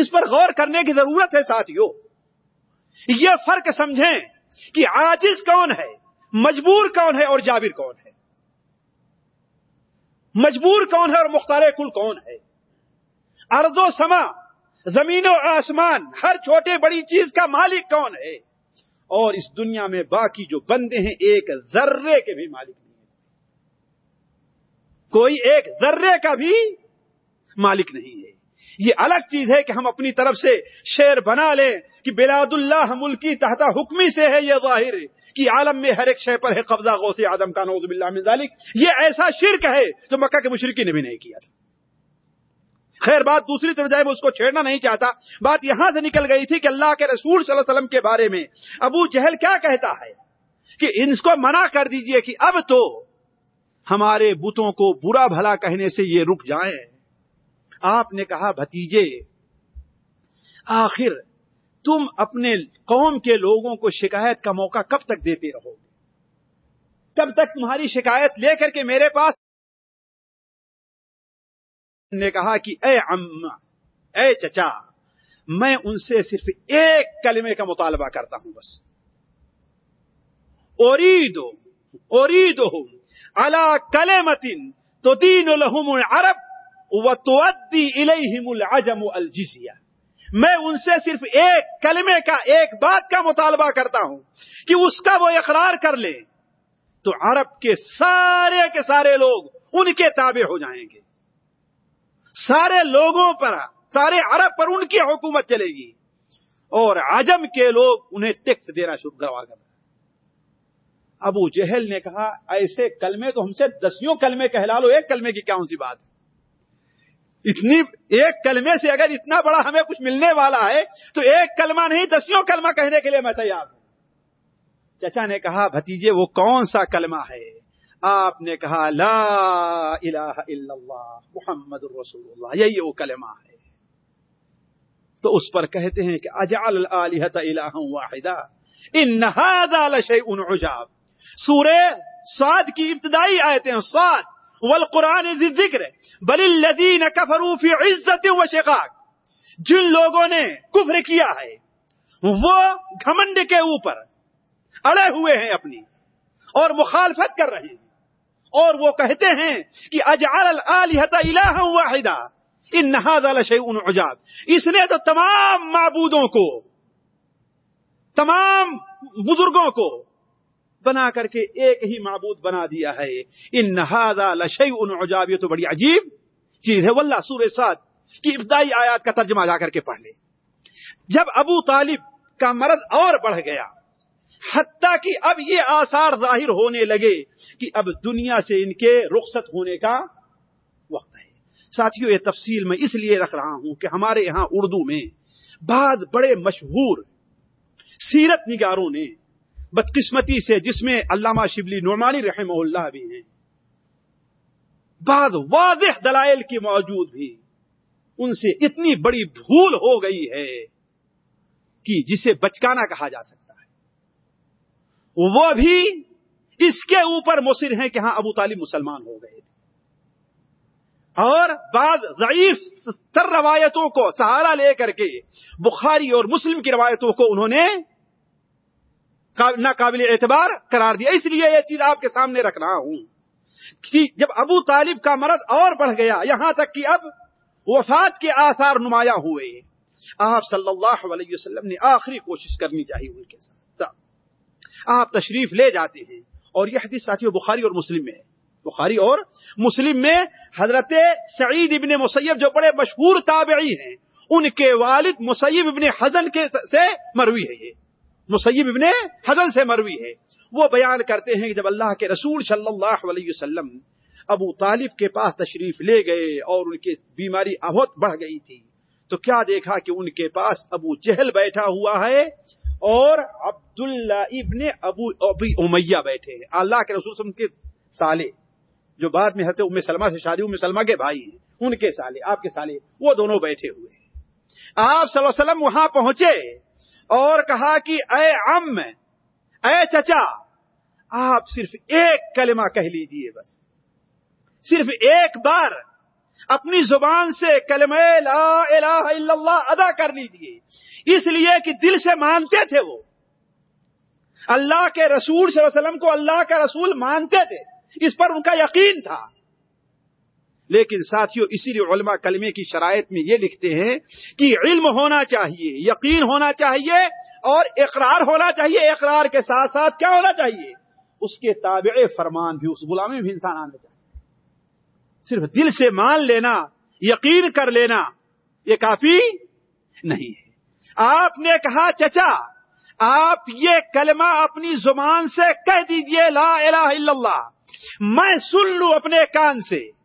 Speaker 4: اس پر غور کرنے کی ضرورت ہے ساتھیوں یہ فرق سمجھیں کہ عاجز کون ہے، مجبور کون ہے اور جابر کون ہے۔ مجبور کون ہے اور مختار کل کون ہے۔ ارد و سما، زمین و آسمان، ہر چھوٹے بڑی چیز کا مالک کون ہے۔ اور اس دنیا میں باقی جو بندے ہیں، ایک ذرے کے بھی مالک کوئی ایک ذرے کا بھی مالک نہیں ہے۔ یہ الگ چیز ہے کہ ہم اپنی طرف سے شیر بنا لیں کہ بلاد اللہ ملکی تحت حکمی سے ہے یہ ظاہر کہ عالم میں ہر ایک شے پر ہے قبضہ، غوث آدم کا نوز باللہ من ذالک یہ ایسا شرک ہے جو مکہ کے مشرقی نے بھی نہیں کیا تھا۔ خیر بات دوسری طرف جائے، میں اس کو چھیڑنا نہیں چاہتا۔ بات یہاں سے نکل گئی تھی کہ اللہ کے رسول صلی اللہ علیہ وسلم کے بارے میں ابو جہل کیا کہتا ہے کہ ان کو منع کر دیجیے کہ اب تو ہمارے بتوں کو برا بھلا کہنے سے یہ رک جائیں۔ آپ نے کہا، بھتیجے، آخر تم اپنے قوم کے لوگوں کو شکایت کا موقع کب تک دیتے رہو گے؟ کب تک تمہاری شکایت لے کر کے میرے پاس؟ نے کہا کہ، اے ام اے چچا، میں ان سے صرف ایک کلمے کا مطالبہ کرتا ہوں بس۔ اوریدو اوریدو اللہ کلے متن تو دین الحم العرب و تو العجم الجزیہ میں ان سے صرف ایک کلمے کا ایک بات کا مطالبہ کرتا ہوں کہ اس کا وہ اقرار کر لے تو عرب کے سارے کے سارے لوگ ان کے تابع ہو جائیں گے۔ سارے لوگوں پر، سارے عرب پر ان کی حکومت چلے گی اور عجم کے لوگ انہیں ٹیکس دینا شروع کروا کر ابو جہل نے کہا، ایسے کلمے تو ہم سے دسیوں کلمے کہلا لو، ایک کلمے کی کیا سی بات؟ ہے اتنی، ایک کلمے سے اگر اتنا بڑا ہمیں کچھ ملنے والا ہے، تو ایک کلمہ نہیں، دسیوں کلمہ کہنے کے لیے میں تیار ہوں۔ چچا نے کہا، بھتیجے، وہ کون سا کلمہ ہے؟ آپ نے کہا، لا الہ الا اللہ، محمد الرسول اللہ یہی وہ کلمہ ہے۔ تو اس پر کہتے ہیں کہ، اجعل الالہت الہ واحدہ، ان هذا لشیء عجاب۔ سورہ سعد کی ابتدائی آیتیں سعد، والقرآن ذی ذکر بل الذین کفروا فی عزت و شقاق، جن لوگوں نے کفر کیا ہے، وہ گھمنڈ کے اوپر اڑے ہوئے ہیں اپنی، اور مخالفت کر رہے ہیں، اور وہ کہتے ہیں کہ اجعل الالہت الہ واحدہ، ان هذا لشیء عجاب۔ اس نے تو تمام معبودوں کو، تمام بزرگوں کو بنا کر کے ایک ہی معبود بنا دیا ہے۔ ان نہادا لشی ان عجاب، یہ تو بڑی عجیب چیز ہے۔ واللہ سور سات کی ابتدائی آیات کا ترجمہ جا کر کے پڑھ لے جب ابو طالب کا مرض اور بڑھ گیا، حتیٰ کہ اب یہ آثار ظاہر ہونے لگے کہ اب دنیا سے ان کے رخصت ہونے کا وقت ہے۔ ساتھیوں یہ تفصیل میں اس لیے رکھ رہا ہوں کہ ہمارے یہاں اردو میں بعد بڑے مشہور سیرت نگاروں نے بدقسمتی سے، جس میں علامہ شبلی نعمانی رحمہ اللہ بھی ہیں۔ بعض واضح دلائل کے موجود بھی۔ ان سے اتنی بڑی بھول ہو گئی ہے کہ جسے بچکانا کہا جا سکتا ہے۔ وہ بھی اس کے اوپر مصر ہیں کہ ہاں ابو طالب مسلمان ہو گئے تھے۔ اور بعض ضعیف تر روایتوں کو سہارا لے کر کے، بخاری اور مسلم کی روایتوں کو انہوں نے ناقابل اعتبار قرار دیا۔ اس لیے یہ چیز آپ کے سامنے رکھ رہا ہوں کہ جب ابو طالب کا مرض اور بڑھ گیا، یہاں تک کہ اب وفات کے آثار نمایاں ہوئے۔ آپ صلی اللہ علیہ وسلم نے آخری کوشش کرنی چاہیے ان کے ساتھ۔ آپ تشریف لے جاتے ہیں اور یہ حدیث ساتھی بخاری اور مسلم میں ہے۔ بخاری اور مسلم میں حضرت سعید ابن مسیب جو بڑے مشہور تابعی ہیں، ان کے والد مسیب ابن حزن کے سے مروی ہے یہ۔ مسیب ابن حزن سے مروی ہے۔ وہ بیان کرتے ہیں کہ جب اللہ کے رسول صلی اللہ علیہ وسلم ابو طالب کے پاس تشریف لے گئے اور ان کی بیماری بہت بڑھ گئی تھی، تو کیا دیکھا کہ ان کے پاس ابو جہل بیٹھا ہوا ہے اور عبداللہ ابن ابو ابی امیہ بیٹھے ہیں۔ اللہ کے رسول وسلم کے سالے، جو بعد میں حضرت ام سلمہ سے شادی، ام سلمہ کے بھائی ہیں، ان کے سالے، آپ کے سالے، وہ دونوں بیٹھے ہوئے ہیں۔ آپ صلی اللہ علیہ وسلم وہاں پہنچے اور کہا کہ اے ام اے چچا، آپ صرف ایک کلمہ کہہ لیجیے بس۔ صرف ایک بار اپنی زبان سے کلمہ لا الہ الا اللہ ادا کر لیجیے۔ اس لیے کہ دل سے مانتے تھے وہ۔ اللہ کے رسول صلی اللہ علیہ وسلم کو اللہ کا رسول مانتے تھے۔ اس پر ان کا یقین تھا۔ لیکن ساتھیوں اسی لیے علماء کلمے کی شرائط میں یہ لکھتے ہیں کہ علم ہونا چاہیے، یقین ہونا چاہیے اور اقرار ہونا چاہیے۔ اقرار کے ساتھ ساتھ کیا ہونا چاہیے؟ اس کے تابع فرمان بھی، اس غلامی بھی انسان آنا چاہیے۔ صرف دل سے مان لینا، یقین کر لینا، یہ کافی نہیں ہے۔ آپ نے کہا، چچا، آپ یہ کلمہ اپنی زبان سے کہہ دیجیے، لا الہ الا اللہ، میں سن لوں اپنے کان سے۔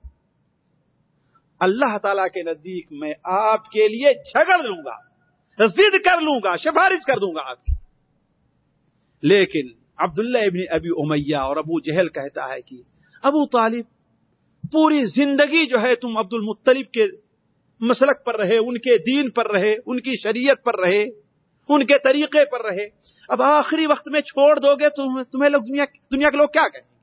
Speaker 4: اللہ تعالی کے نزدیک میں آپ کے لیے جھگڑ لوں گا ضد کر لوں گا سفارش کر دوں گا آپ کی۔ لیکن عبداللہ ابن ابی امیہ اور ابو جہل کہتا ہے کہ ابو طالب پوری زندگی جو ہے تم عبد المطلب کے مسلک پر رہے، ان کے دین پر رہے، ان کی شریعت پر رہے، ان کے طریقے پر رہے، اب آخری وقت میں چھوڑ دو گے تو تمہیں لوگ دنیا دنیا کے لوگ کیا کہیں گے؟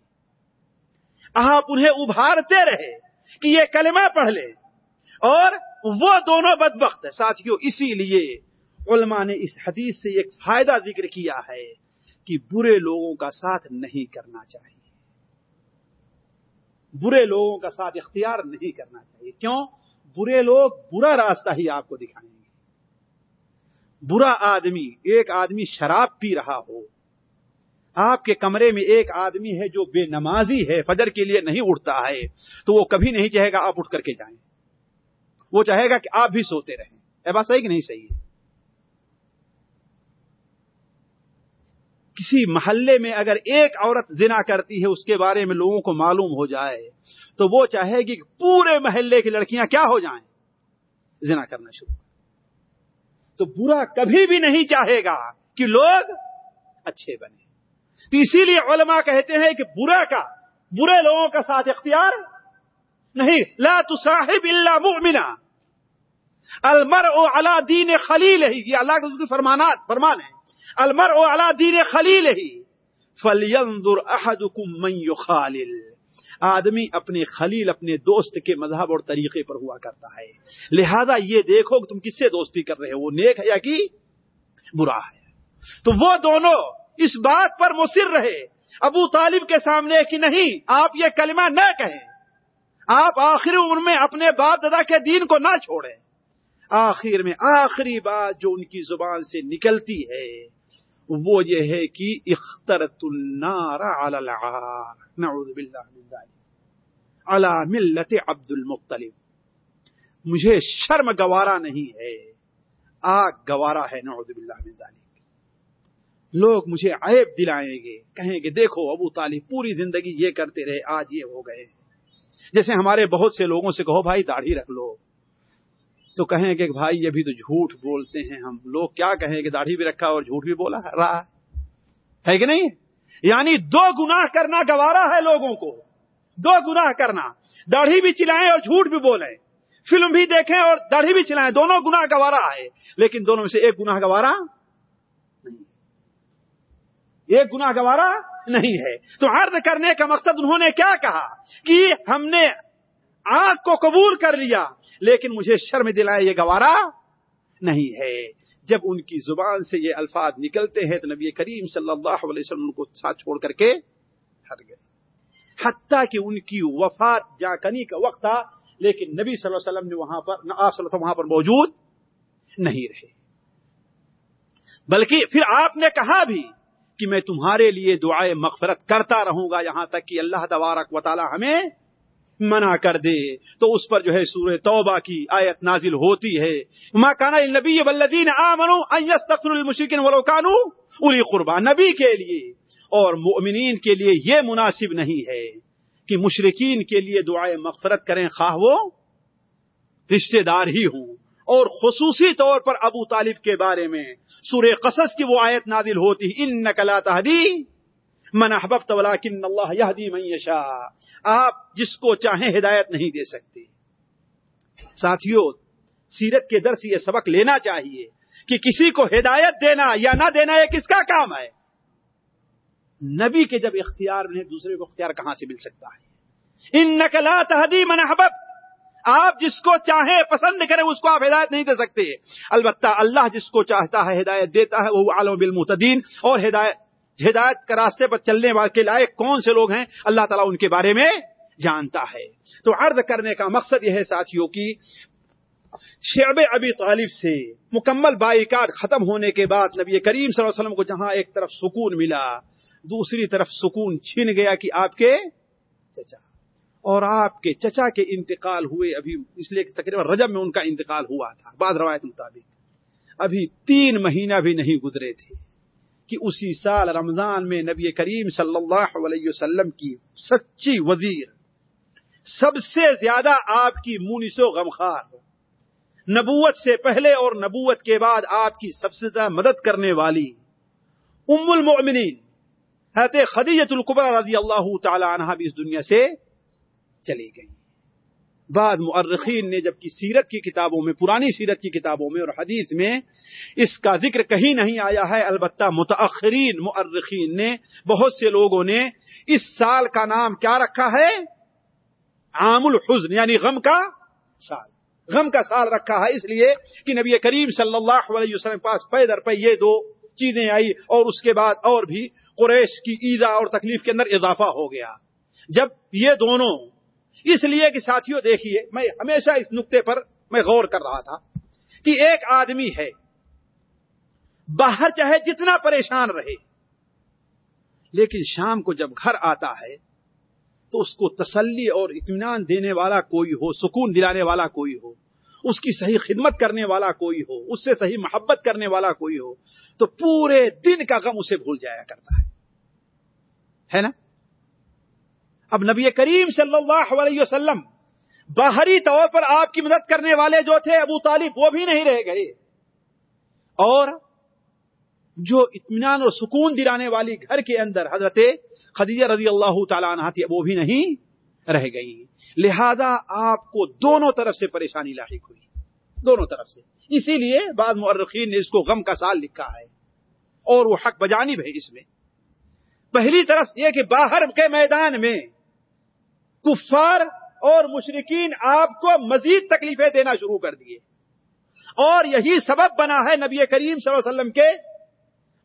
Speaker 4: آپ انہیں ابھارتے رہے۔ کہ یہ کلمہ پڑھ لے۔ اور وہ دونوں بدبخت ہے ساتھیوں اسی لیے علماء نے اس حدیث سے ایک فائدہ ذکر کیا ہے کہ برے لوگوں کا ساتھ نہیں کرنا چاہیے۔ برے لوگوں کا ساتھ اختیار نہیں کرنا چاہیے۔ کیوں؟ برے لوگ برا راستہ ہی آپ کو دکھائیں گے۔ برا آدمی، ایک آدمی شراب پی رہا ہو آپ کے کمرے میں ایک آدمی ہے جو بے نمازی ہے، فجر کے لیے نہیں اٹھتا ہے، تو وہ کبھی نہیں چاہے گا آپ اٹھ کر کے جائیں۔ وہ چاہے گا کہ آپ بھی سوتے رہیں۔ اے بات صحیح کہ نہیں صحیح ہے؟ کسی محلے میں اگر ایک عورت زنا کرتی ہے، اس کے بارے میں لوگوں کو معلوم ہو جائے، تو وہ چاہے گی کہ پورے محلے کی لڑکیاں کیا ہو جائیں؟ زنا کرنا شروع تو برا کبھی بھی نہیں چاہے گا کہ لوگ اچھے بنے تو اسی لیے علماء کہتے ہیں کہ برا کا، برے لوگوں کا ساتھ اختیار نہیں۔ لا تصاحب الا مؤمنا۔ المرء على دین خلیل ہی۔ یہ اللہ کے فرمانات، فرمان ہے المرء على دین خلیل ہی۔ فلینظر احدکم من یخالل۔ آدمی اپنے خلیل، اپنے دوست کے مذہب اور طریقے پر ہوا کرتا ہے۔ لہذا یہ دیکھو کہ تم کس سے دوستی کر رہے ہو، وہ نیک ہے یا کہ برا ہے۔ تو وہ دونوں اس بات پر مصر رہے۔ ابو طالب کے سامنے کہ نہیں، آپ یہ کلمہ نہ کہیں۔ آپ آخری عمر میں اپنے باپ دادا کے دین کو نہ چھوڑیں۔ آخر میں آخری بات جو ان کی زبان سے نکلتی ہے، وہ یہ ہے کہ اخترت النار علی العار۔ نعوذ باللہ من علی ملت عبد المطلب۔ مجھے شرم گوارا نہیں ہے۔ آگ گوارا ہے، نعوذ باللہ من ذلك لوگ مجھے عیب دلائیں گے۔ کہیں گے، دیکھو ابو طالب، پوری زندگی یہ کرتے رہے، آج یہ ہو گئے۔ جیسے ہمارے بہت سے لوگوں سے کہو، بھائی داڑھی رکھ لو۔ تو کہیں گے، بھائی یہ بھی تو جھوٹ بولتے ہیں ہم۔ لوگ کیا کہیں گے، داڑھی بھی رکھا اور جھوٹ بھی بولا؟ رہا۔ ہے کہ نہیں؟ یعنی دو گناہ کرنا گوارا ہے لوگوں کو۔ دو گناہ کرنا۔ داڑھی بھی چلائیں اور جھوٹ بھی بولیں۔ فلم بھی دیکھیں اور داڑھی بھی چلائیں، دونوں گناہ گوارا ہے۔ لیکن دونوں میں سے ایک گناہ گوارا ایک گناہ گوارا نہیں ہے۔ تو عرض کرنے کا مقصد انہوں نے کیا کہا؟ کہ ہم نے آگ کو قبول کر لیا، لیکن مجھے شرم دلائے یہ گوارا نہیں ہے۔ جب ان کی زبان سے یہ الفاظ نکلتے ہیں تو نبی کریم صلی اللہ علیہ وسلم کو ساتھ چھوڑ کر کے ہٹ گئے۔ حتیٰ کہ ان کی وفات جا کنی کا وقت تھا، لیکن نبی صلی اللہ علیہ وسلم نے وہاں پر، نہ آپ صلی اللہ علیہ وسلم وہاں پر موجود نہیں رہے۔ بلکہ پھر آپ نے کہا بھی کہ میں تمہارے لیے دعائے مغفرت کرتا رہوں گا یہاں تک کہ اللہ تبارک و تعالی ہمیں منع کر دے۔ تو اس پر جو ہے سورہ توبہ کی آیت نازل ہوتی ہے۔ ما کانا النبی والذین آمنوا ان یستغفروا للمشرکین ولو اولی قربا نبی کے لیے اور مؤمنین کے لیے یہ مناسب نہیں ہے کہ مشرقین کے لیے دعائے مغفرت کریں، خواہ وہ رشتے دار ہی ہوں۔ اور خصوصی طور پر ابو طالب کے بارے میں سورہ قصص کی وہ آیت نادل ہوتی ان نقلا تحدی من احببت ولكن اللہ يهدي من يشاء آپ جس کو چاہیں ہدایت نہیں دے سکتے۔ ساتھیوں سیرت کے در سے یہ سبق لینا چاہیے کہ کسی کو ہدایت دینا یا نہ دینا یہ کس کا کام ہے؟ نبی کے جب اختیار میں دوسرے کو اختیار کہاں سے مل سکتا ہے؟ ان نقلا تحدی من احببت آپ جس کو چاہیں پسند کریں، اس کو آپ ہدایت نہیں دے سکتے۔ البتہ اللہ جس کو چاہتا ہے، ہدایت دیتا ہے وہ عالم بالمتدین اور ہدایت ہدایت کا راستے پر چلنے والے کے لائق کون سے لوگ ہیں؟ اللہ تعالیٰ ان کے بارے میں جانتا ہے۔ تو عرض کرنے کا مقصد یہ ہے ساتھیوں کی، شعب ابی طالب سے مکمل بائیکاٹ ختم ہونے کے بعد نبی کریم صلی اللہ علیہ وسلم کو جہاں ایک طرف سکون ملا، دوسری طرف سکون چھین گیا کہ آپ کے چچا۔ اور آپ کے چچا کے انتقال ہوئے ابھی اس لیے تقریباً رجب میں ان کا انتقال ہوا تھا بعد روایت مطابق۔ ابھی تین مہینہ بھی نہیں گزرے تھے کہ اسی سال رمضان میں نبی کریم صلی اللہ علیہ وسلم کی سچی وزیر، سب سے زیادہ آپ کی مونس و غمخار نبوت سے پہلے اور نبوت کے بعد آپ کی سب سے زیادہ مدد کرنے والی ام المؤمنین، حضرت خدیجت القبر رضی اللہ تعالی عنہ بھی اس دنیا سے چلی گئی۔ بعد مؤرخین نے جبکہ سیرت کی کتابوں میں، پرانی سیرت کی کتابوں میں اور حدیث میں اس کا ذکر کہیں نہیں آیا ہے، البتہ متاخرین مؤرخین نے، بہت سے لوگوں نے اس سال کا نام کیا رکھا ہے؟ عام الحزن یعنی غم کا سال۔ غم کا سال رکھا ہے اس لیے کہ نبی کریم صلی اللہ علیہ وسلم پاس پے در پہ یہ دو چیزیں آئی اور اس کے بعد اور بھی قریش کی ایزا اور تکلیف کے اندر اضافہ ہو گیا۔ جب یہ دونوں اس لیے کہ ساتھیوں دیکھیے، میں ہمیشہ اس نقطے پر میں غور کر رہا تھا کہ ایک آدمی ہے، باہر چاہے جتنا پریشان رہے، لیکن شام کو جب گھر آتا ہے تو اس کو تسلی اور اطمینان دینے والا کوئی ہو، سکون دلانے والا کوئی ہو، اس کی صحیح خدمت کرنے والا کوئی ہو، اس سے صحیح محبت کرنے والا کوئی ہو، تو پورے دن کا غم اسے بھول جایا کرتا ہے۔ ہے نا؟ اب نبی کریم صلی اللہ علیہ وسلم باہری طور پر آپ کی مدد کرنے والے جو تھے ابو طالب، وہ بھی نہیں رہ گئے۔ اور جو اطمینان اور سکون دلانے والی گھر کے اندر حضرت خدیجہ رضی اللہ تعالیٰ عنہ تھی وہ بھی نہیں رہ گئی۔ لہذا آپ کو دونوں طرف سے پریشانی لاحق ہوئی۔ دونوں طرف سے۔ اسی لیے بعض مورخین نے اس کو غم کا سال لکھا ہے۔ اور وہ حق بجانب ہے اس میں۔ پہلی طرف یہ کہ باہر کے میدان میں کفار اور مشرقین آپ کو مزید تکلیفیں دینا شروع کر دیے۔ اور یہی سبب بنا ہے نبی کریم صلی اللہ علیہ وسلم کے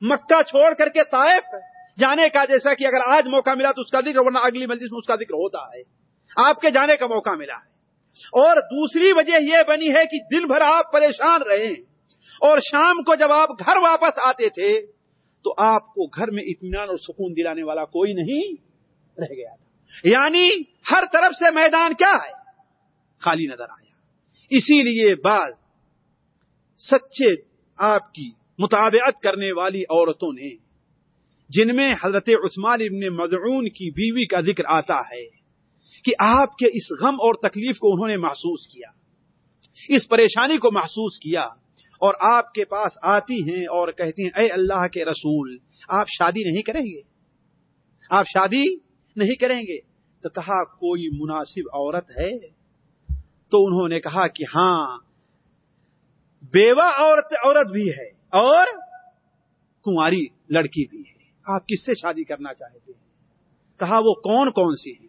Speaker 4: مکہ چھوڑ کر کے طائف جانے کا، جیسا کہ اگر آج موقع ملا تو اس کا ذکر، ورنہ اگلی مجلس میں اس کا ذکر ہوتا ہے۔ آپ کے جانے کا موقع ملا ہے۔ اور دوسری وجہ یہ بنی ہے کہ دن بھر آپ پریشان رہے اور شام کو جب آپ گھر واپس آتے تھے تو آپ کو گھر میں اطمینان اور سکون دلانے والا کوئی نہیں رہ گیا تھا۔ یعنی ہر طرف سے میدان کیا ہے؟ خالی نظر آیا۔ اسی لیے بعض سچے آپ کی مطابعت کرنے والی عورتوں نے، جن میں حضرت عثمان ابن مضعون کی بیوی کا ذکر آتا ہے، کہ آپ کے اس غم اور تکلیف کو انہوں نے محسوس کیا، اس پریشانی کو محسوس کیا، اور آپ کے پاس آتی ہیں اور کہتی ہیں، اے اللہ کے رسول، آپ شادی نہیں کریں گے؟ آپ شادی نہیں کریں گے۔ تو کہا، کوئی مناسب عورت ہے؟ تو انہوں نے کہا کہ ہاں بیوہ عورت عورت بھی ہے اور کماری لڑکی بھی ہے۔ آپ کس سے شادی کرنا چاہتے ہیں؟ کہا، وہ کون کون سی ہیں؟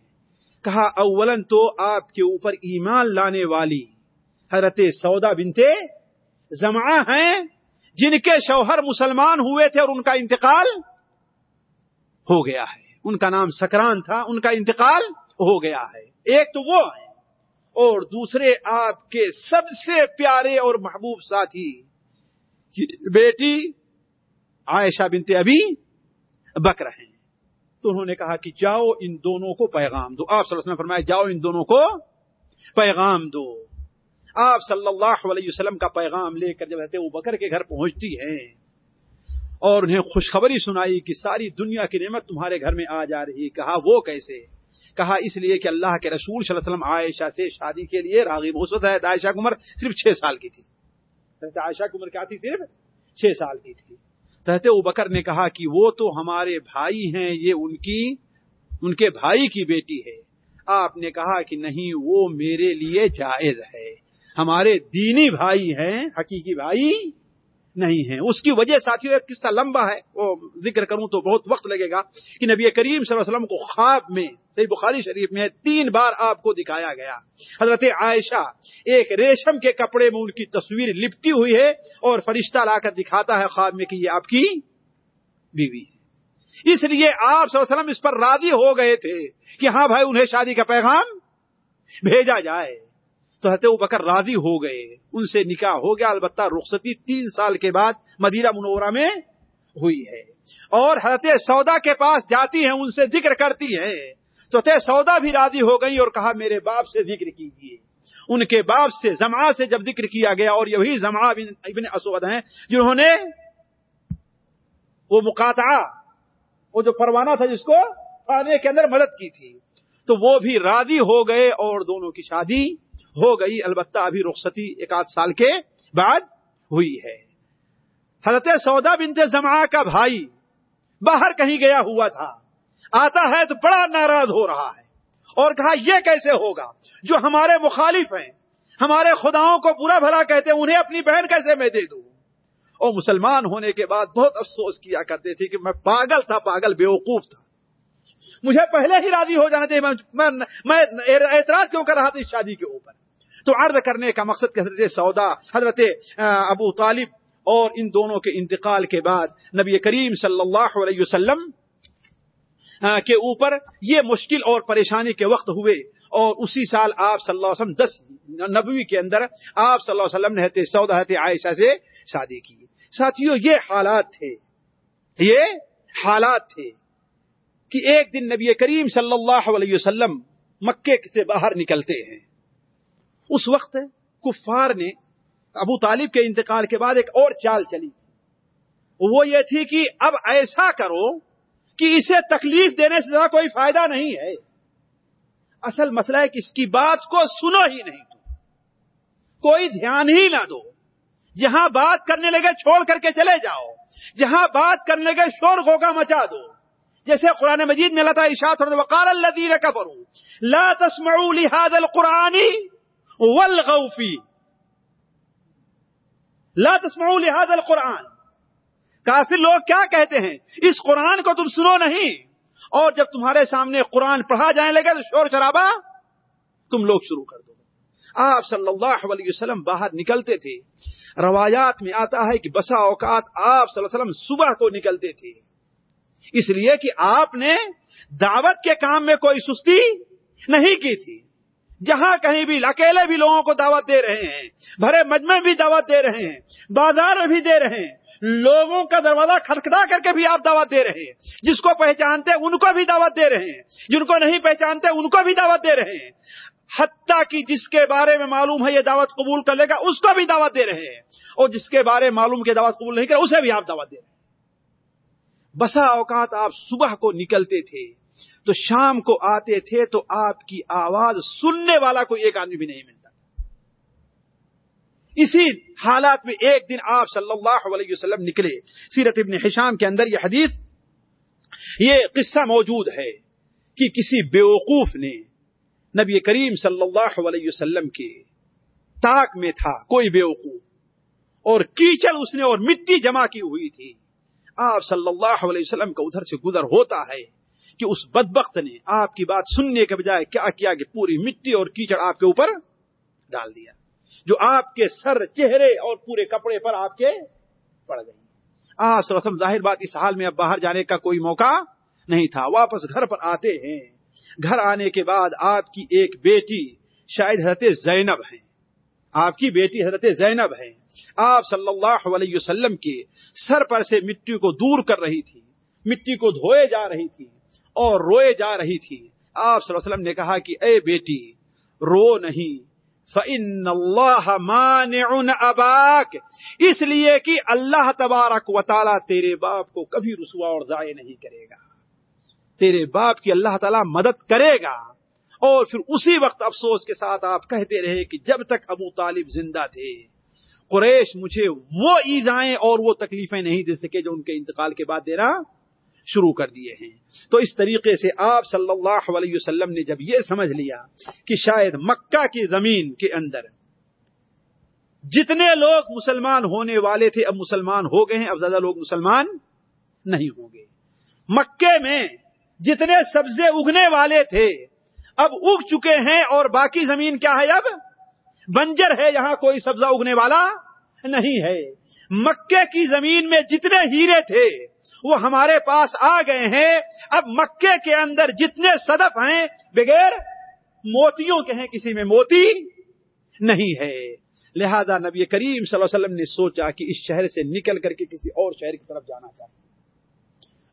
Speaker 4: کہا اولن تو آپ کے اوپر ایمان لانے والی حضرت سودا بنتے زما ہیں، جن کے شوہر مسلمان ہوئے تھے اور ان کا انتقال ہو گیا ہے۔ ان کا نام سکران تھا، ان کا انتقال ہو گیا ہے۔ ایک تو وہ ہے اور دوسرے آپ کے سب سے پیارے اور محبوب ساتھی بیٹی عائشہ بنت ابھی بکر ہیں۔ تو انہوں نے کہا کہ جاؤ ان دونوں کو پیغام دو۔ آپ صلی اللہ علیہ وسلم فرمایا، جاؤ ان دونوں کو پیغام دو۔ آپ صلی اللہ علیہ وسلم کا پیغام لے کر جب رہتے وہ بکر کے گھر پہنچتی ہیں اور انہیں خوشخبری سنائی کہ ساری دنیا کی نعمت تمہارے گھر میں آ جا رہی کہا، وہ کیسے؟ کہا، اس لیے کہ اللہ کے رسول صلی اللہ علیہ وسلم عائشہ سے شادی کے لیے راغب ہو سکتا ہے عائشہ کی عمر صرف چھ سال کی تھی۔ عائشہ کی عمر کیا تھی؟ صرف چھ سال کی تھی۔ تحت او بکر نے کہا کہ وہ تو ہمارے بھائی ہیں، یہ ان کی، ان کے بھائی کی بیٹی ہے۔ آپ نے کہا کہ نہیں، وہ میرے لیے جائز ہے۔ ہمارے دینی بھائی ہیں، حقیقی بھائی نہیں ہیں۔ اس کی وجہ ساتھیوں ایک قصہ لمبا ہے، وہ ذکر کروں تو بہت وقت لگے گا، کہ نبی کریم صلی اللہ علیہ وسلم کو خواب میں، صحیح بخاری شریف میں تین بار آپ کو دکھایا گیا۔ حضرت عائشہ ایک ریشم کے کپڑے میں ان کی تصویر لپٹی ہوئی ہے اور فرشتہ لا کر دکھاتا ہے خواب میں کہ یہ آپ کی بیوی ہے۔ اس لیے آپ صلی اللہ علیہ وسلم اس پر راضی ہو گئے تھے کہ ہاں بھائی، انہیں شادی کا پیغام بھیجا جائے۔ تو حضرت بکر راضی ہو گئے۔ ان سے نکاح ہو گیا، البتہ رخصتی تین سال کے بعد مدینہ منورہ میں ہوئی ہے۔ اور حضرت سودا کے پاس جاتی ہیں، ان سے ذکر کرتی ہیں۔ تو تے سودا بھی راضی ہو گئی اور کہا، میرے باپ سے ذکر کیجیے ان کے باپ سے زما سے جب ذکر کیا گیا، اور یہی زما ابن اسود ہیں، جنہوں نے وہ مقاطع وہ جو پروانہ تھا جس کو پانے کے اندر مدد کی تھی، تو وہ بھی راضی ہو گئے اور دونوں کی شادی ہو گئی، البتہ ابھی رخصتی ایک آدھ سال کے بعد ہوئی ہے۔ حضرت سودا بنت زما کا بھائی باہر کہیں گیا ہوا تھا۔ آتا ہے تو بڑا ناراض ہو رہا ہے اور کہا، یہ کیسے ہوگا؟ جو ہمارے مخالف ہیں، ہمارے خداؤں کو برا بھلا کہتے ہیں، انہیں اپنی بہن کیسے میں دے دوں؟ اور مسلمان ہونے کے بعد بہت افسوس کیا کرتے تھے کہ میں پاگل تھا، پاگل بیوقوف تھا۔ مجھے پہلے ہی راضی ہو جانا چاہیے میں اعتراض کیوں کر رہا تھا اس شادی کے اوپر؟ تو عرض کرنے کا مقصد کہ حضرت سودا، حضرت ابو طالب اور ان دونوں کے انتقال کے بعد نبی کریم صلی اللہ علیہ وسلم کے اوپر یہ مشکل اور پریشانی کے وقت ہوئے اور اسی سال آپ صلی اللہ علیہ وسلم، دس نبوی کے اندر آپ صلی اللہ علیہ وسلم نے سودا عائشہ سے شادی کی۔ ساتھیوں یہ حالات تھے، یہ حالات تھے کہ ایک دن نبی کریم صلی اللہ علیہ وسلم مکے سے باہر نکلتے ہیں۔ اس وقت کفار نے ابو طالب کے انتقال کے بعد ایک اور چال چلی تھی۔ وہ یہ تھی کہ اب ایسا کرو کہ اسے تکلیف دینے سے زیادہ کوئی فائدہ نہیں ہے۔ اصل مسئلہ ہے کہ اس کی بات کو سنو ہی نہیں تو کوئی دھیان ہی نہ دو۔ جہاں بات کرنے لگے چھوڑ کر کے چلے جاؤ۔ جہاں بات کرنے لگے شور گوگا مچا دو۔ جیسے قرآن مجید میں لتا اشاعت وقار اللہ کا لا تسمعوا لهذا القرآن والغوفی لا تسمعوا لهذا القرآن۔ کافر لوگ کیا کہتے ہیں؟ اس قرآن کو تم سنو نہیں۔ اور جب تمہارے سامنے قرآن پڑھا جانے لگے تو شور شرابہ تم لوگ شروع کر دو۔ آپ صلی اللہ علیہ وسلم باہر نکلتے تھے۔ روایات میں آتا ہے کہ بسا اوقات آپ صلی اللہ علیہ وسلم صبح کو نکلتے تھے۔ اس لیے کہ آپ نے دعوت کے کام میں کوئی سستی نہیں کی تھی۔ جہاں کہیں بھی اکیلے بھی لوگوں کو دعوت دے رہے ہیں، بھرے مجمع بھی دعوت دے رہے ہیں، بازار میں بھی دے رہے ہیں، لوگوں کا دروازہ کھٹکھٹا کر کے بھی آپ دعوت دے رہے ہیں۔ جس کو پہچانتے ان کو بھی دعوت دے رہے ہیں، جن کو نہیں پہچانتے ان کو بھی دعوت دے رہے ہیں۔ حتیٰ کہ جس کے بارے میں معلوم ہے یہ دعوت قبول کر لے گا، اس کو بھی دعوت دے رہے ہیں۔ اور جس کے بارے میں معلوم کہ دعوت قبول نہیں کرے، اسے بھی آپ دعوت دے رہے ہیں۔ بسا اوقات آپ صبح کو نکلتے تھے۔ تو شام کو آتے تھے تو آپ کی آواز سننے والا کوئی ایک آدمی بھی نہیں ملتا اسی حالات میں ایک دن آپ صلی اللہ علیہ وسلم نکلے۔ سیرت ابن حشام کے اندر یہ حدیث، یہ قصہ موجود ہے کہ کسی بیوقوف نے نبی کریم صلی اللہ علیہ وسلم کے تاک میں تھا، کوئی بیوقوف، اور کیچڑ اس نے اور مٹی جمع کی ہوئی تھی۔ آپ صلی اللہ علیہ وسلم کا ادھر سے گزر ہوتا ہے۔ کہ اس بدبخت نے آپ کی بات سننے کے بجائے کیا کیا کہ پوری مٹی اور کیچڑ آپ کے اوپر ڈال دیا، جو آپ کے سر، چہرے اور پورے کپڑے پر آپ کے پڑ گئی۔ آپ سرسم ظاہر بات اس حال میں اب باہر جانے کا کوئی موقع نہیں تھا۔ واپس گھر پر آتے ہیں۔ گھر آنے کے بعد آپ کی ایک بیٹی شاید حضرت زینب ہیں۔ آپ کی بیٹی حضرت زینب ہے آپ صلی اللہ علیہ وسلم کے سر پر سے مٹی کو دور کر رہی تھی، مٹی کو دھوئے جا رہی تھی۔ اور روئے جا رہی تھی۔ آپ صلی اللہ علیہ وسلم نے کہا کہ اے بیٹی، رو نہیں۔ فَإِنَّ اللَّهَ مَانِعٌ أَبَاكَ۔ اس لیے کہ اللہ تبارک و تعالی تیرے باپ کو کبھی رسوا اور ضائع نہیں کرے گا۔ تیرے باپ کی اللہ تعالی مدد کرے گا۔ اور پھر اسی وقت افسوس کے ساتھ آپ کہتے رہے کہ جب تک ابو طالب زندہ تھے، قریش مجھے وہ ایزائیں اور وہ تکلیفیں نہیں دے سکے جو ان کے انتقال کے بعد دینا شروع کر دیے ہیں۔ تو اس طریقے سے آپ صلی اللہ علیہ وسلم نے جب یہ سمجھ لیا کہ شاید مکہ کی زمین کے اندر جتنے لوگ مسلمان ہونے والے تھے، اب مسلمان ہو گئے ہیں، اب زیادہ لوگ مسلمان نہیں ہوں گے۔ مکے میں جتنے سبزے اگنے والے تھے، اب اگ چکے ہیں اور باقی زمین کیا ہے اب؟ بنجر ہے، یہاں کوئی سبزہ اگنے والا نہیں ہے۔ مکے کی زمین میں جتنے ہیرے تھے وہ ہمارے پاس آ گئے ہیں۔ اب مکے کے اندر جتنے صدف ہیں، بغیر موتیوں کے ہیں، کسی میں موتی نہیں ہے۔ لہذا نبی کریم صلی اللہ علیہ وسلم نے سوچا کہ اس شہر سے نکل کر کے کسی اور شہر کی طرف جانا چاہیے۔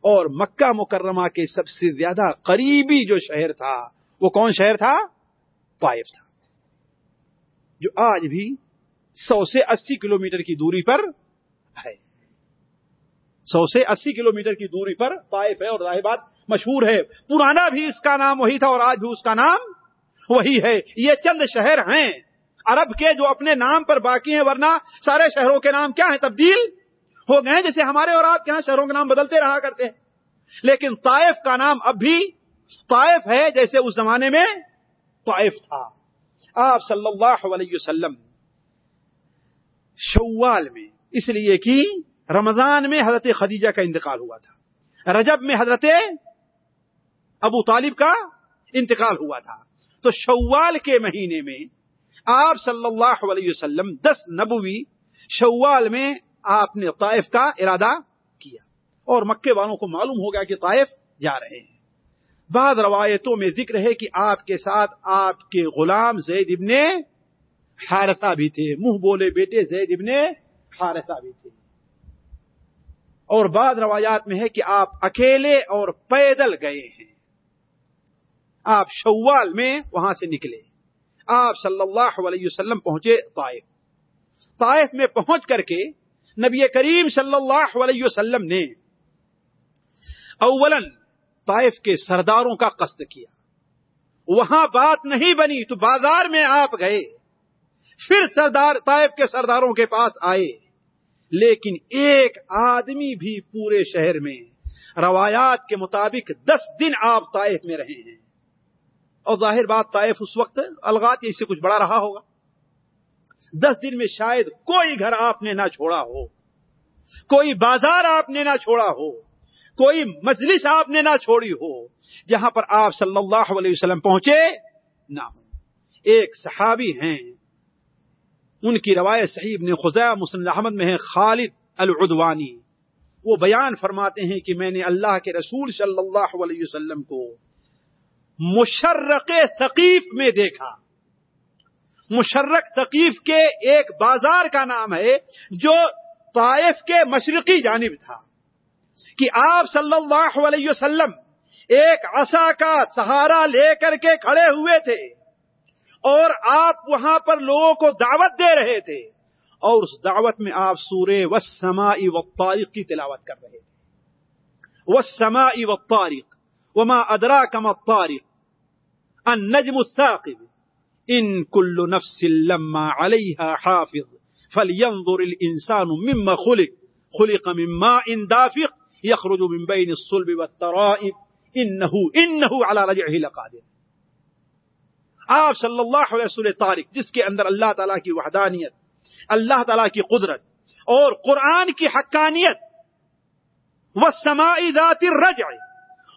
Speaker 4: اور مکہ مکرمہ کے سب سے زیادہ قریبی جو شہر تھا، وہ کون شہر تھا؟ طائف تھا۔ جو آج بھی سو سے اسی کلومیٹر کی دوری پر ہے۔ سو سے اسی کلومیٹر کی دوری پر طائف ہے اور راہ بات مشہور ہے۔ پرانا بھی اس کا نام وہی تھا اور آج بھی اس کا نام وہی ہے۔ یہ چند شہر ہیں۔ عرب کے جو اپنے نام پر باقی ہیں، ورنہ سارے شہروں کے نام کیا ہیں؟ تبدیل ہو گئے ہیں۔ جیسے ہمارے اور آپ کے یہاں شہروں کے نام بدلتے رہا کرتے ہیں۔ لیکن طائف کا نام اب بھی طائف ہے، جیسے اس زمانے میں طائف تھا۔ آپ صلی اللہ علیہ وسلم شوال میں اس لیے کہ رمضان میں حضرت خدیجہ کا انتقال ہوا تھا۔ رجب میں حضرت ابو طالب کا انتقال ہوا تھا۔ تو شوال کے مہینے میں آپ صلی اللہ علیہ وسلم دس نبوی شوال میں آپ نے طائف کا ارادہ کیا۔ اور مکے والوں کو معلوم ہو گیا کہ طائف جا رہے ہیں۔ بعض روایتوں میں ذکر ہے کہ آپ کے ساتھ آپ کے غلام زید ابن حارثہ بھی تھے۔ منہ بولے بیٹے زید ابن حارثہ بھی تھے۔ اور بعض روایات میں ہے کہ آپ اکیلے اور پیدل گئے ہیں۔ آپ شوال میں وہاں سے نکلے۔ آپ صلی اللہ علیہ وسلم پہنچے طائف۔ طائف میں پہنچ کر کے نبی کریم صلی اللہ علیہ وسلم نے اولن طائف کے سرداروں کا قصد کیا۔ وہاں بات نہیں بنی تو بازار میں آپ گئے۔ پھر سردار، طائف کے سرداروں کے پاس آئے۔ لیکن ایک آدمی بھی پورے شہر میں روایات کے مطابق دس دن آپ طائف میں رہے ہیں۔ اور ظاہر بات طائف اس وقت الغات اس سے کچھ بڑا رہا ہوگا۔ دس دن میں شاید کوئی گھر آپ نے نہ چھوڑا ہو۔ کوئی بازار آپ نے نہ چھوڑا ہو۔ کوئی مجلس آپ نے نہ چھوڑی ہو۔ جہاں پر آپ صلی اللہ علیہ وسلم پہنچے نہ ہو ایک صحابی ہیں۔ ان کی روایت صحیح ابن خزیہ مسلم احمد میں ہے، خالد العدوانی۔ وہ بیان فرماتے ہیں کہ میں نے اللہ کے رسول صلی اللہ علیہ وسلم کو مشرق ثقیف میں دیکھا۔ مشرق ثقیف کے ایک بازار کا نام ہے جو طائف کے مشرقی جانب تھا۔ کہ آپ صلی اللہ علیہ وسلم ایک عصا کا سہارا لے کر کے کھڑے ہوئے تھے۔ اور آپ وہاں پر لوگوں کو دعوت دے رہے تھے اور اس دعوت میں آپ سورے و سما و کی تلاوت کر رہے تھے۔ وہ سما و تاریخ وما ادرا کم تاریخ ان نجم الثاقب، ان کل نفس لما علیہ حافظ، فلینظر الانسان مما خلق خلق مما ان دافق يخرج من بين الصلب والترائب انه انه على رجعه لقادر۔ آپ صلی اللہ علیہ وسلم تاریخ، جس کے اندر اللہ تعالیٰ کی وحدانیت، اللہ تعالیٰ کی قدرت اور قرآن کی حقانیت و سماعی ذات الرجع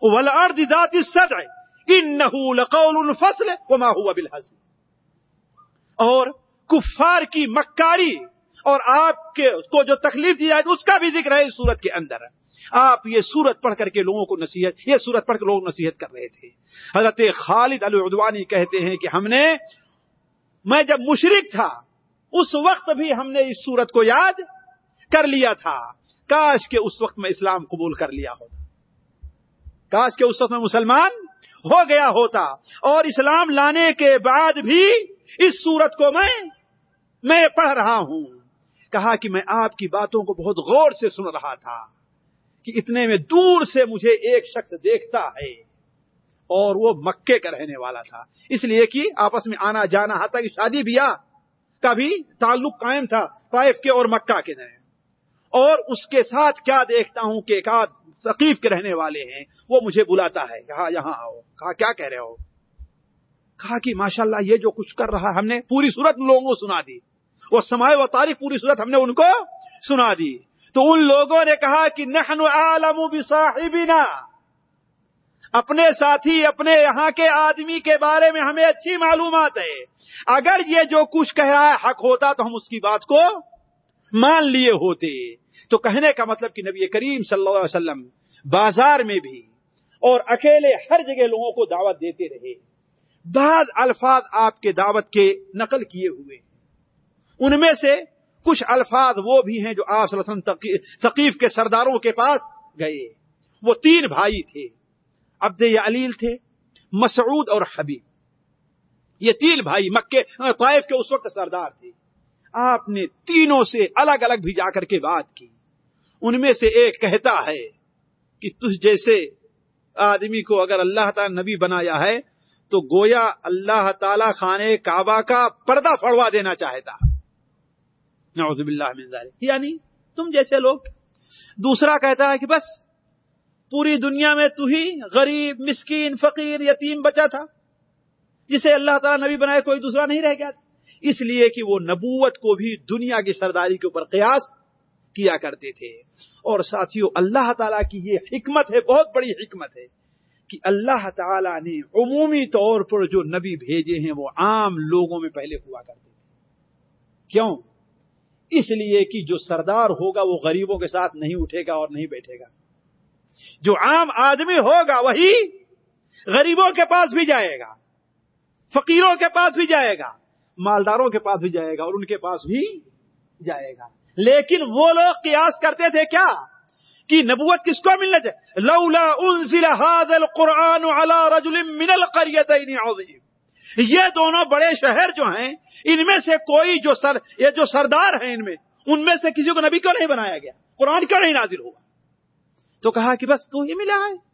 Speaker 4: والارض ذات السجع انه لقول فصل وما هو بالحزن اور کفار کی مکاری اور آپ کے کو جو تکلیف دی جائے اس کا بھی ذکر ہے اس صورت کے اندر۔ آپ یہ سورت پڑھ کر کے لوگوں کو نصیحت یہ سورت پڑھ کے لوگ نصیحت کر رہے تھے۔ حضرت خالد العدوانی کہتے ہیں کہ ہم نے میں جب مشرق تھا، اس وقت بھی ہم نے اس سورت کو یاد کر لیا تھا۔ کاش کے اس وقت میں اسلام قبول کر لیا ہوتا۔ کاش کے اس وقت میں مسلمان ہو گیا ہوتا۔ اور اسلام لانے کے بعد بھی اس سورت کو میں میں پڑھ رہا ہوں۔ کہا کہ میں آپ کی باتوں کو بہت غور سے سن رہا تھا۔ کہ اتنے میں دور سے مجھے ایک شخص دیکھتا ہے اور وہ مکے کا رہنے والا تھا۔ اس لیے کہ آپس میں آنا جانا ہاتا کہ شادی، بیاہ کا بھی تعلق قائم تھا طائف کے اور مکہ کے دن اور اس کے ساتھ کیا دیکھتا ہوں کہ ایک آدھ ثقیف کے رہنے والے ہیں، وہ مجھے بلاتا ہے، کہا، یہاں آؤ۔ کہا، کیا کہہ رہے ہو؟ کہا کہ ماشاء اللہ یہ جو کچھ کر رہا ہم نے پوری صورت لوگوں کو سنا دی۔ وہ سمائے و تاریخ پوری صورت ہم نے ان کو سنا دی۔ تو ان لوگوں نے کہا کہ نحن عالم بصاحبنا۔ اپنے ساتھی، اپنے یہاں کے آدمی کے بارے میں ہمیں اچھی معلومات ہے۔ اگر یہ جو کچھ کہہ رہا ہے حق ہوتا تو ہم اس کی بات کو مان لیے ہوتے۔ تو کہنے کا مطلب کہ نبی کریم صلی اللہ علیہ وسلم بازار میں بھی اور اکیلے ہر جگہ لوگوں کو دعوت دیتے رہے۔ بعض الفاظ آپ کے دعوت کے نقل کیے ہوئے۔ ان میں سے کچھ الفاظ وہ بھی ہیں جو آپ صلی اللہ علیہ وسلم ثقیف کے سرداروں کے پاس گئے۔ وہ تین بھائی تھے۔ عبد علیل تھے، مسعود اور حبیب۔ یہ تین بھائی مکے، طائف کے اس وقت سردار تھے۔ آپ نے تینوں سے الگ الگ بھی جا کر کے بات کی۔ ان میں سے ایک کہتا ہے کہ تجھ جیسے آدمی کو اگر اللہ تعالی نبی بنایا ہے تو گویا اللہ تعالی خانے کعبہ کا پردہ پڑوا دینا چاہتا ہے۔ نعوذ باللہ من ذالک یعنی تم جیسے لوگ، دوسرا کہتا ہے کہ بس، پوری دنیا میں تو ہی غریب، مسکین، فقیر، یتیم بچا تھا، جسے اللہ تعالیٰ نبی بنائے کوئی دوسرا نہیں رہ گیا تھا۔ اس لیے کہ وہ نبوت کو بھی دنیا کی سرداری کے اوپر قیاس کیا کرتے تھے۔ اور ساتھیوں اللہ تعالیٰ کی یہ حکمت ہے، بہت بڑی حکمت ہے کہ اللہ تعالیٰ نے عمومی طور پر جو نبی بھیجے ہیں، وہ عام لوگوں میں پہلے ہوا کرتے تھے۔ کیوں؟ اس لیے کہ جو سردار ہوگا وہ غریبوں کے ساتھ نہیں اٹھے گا اور نہیں بیٹھے گا۔ جو عام آدمی ہوگا وہی غریبوں کے پاس بھی جائے گا، فقیروں کے پاس بھی جائے گا، مالداروں کے پاس بھی جائے گا اور ان کے پاس بھی جائے گا۔ لیکن وہ لوگ قیاس کرتے تھے کیا؟ کہ نبوت کس کو ملنا چاہیے لولا انزل هذا القرآن على رجل من القريتين عظيم یہ دونوں بڑے شہر جو ہیں، ان میں سے کوئی جو سر، یہ جو سردار ہیں ان میں ان میں سے کسی کو نبی کیوں نہیں بنایا گیا؟ قرآن کیوں نہیں نازل ہوا؟ تو کہا کہ بس تو ہی ملا ہے۔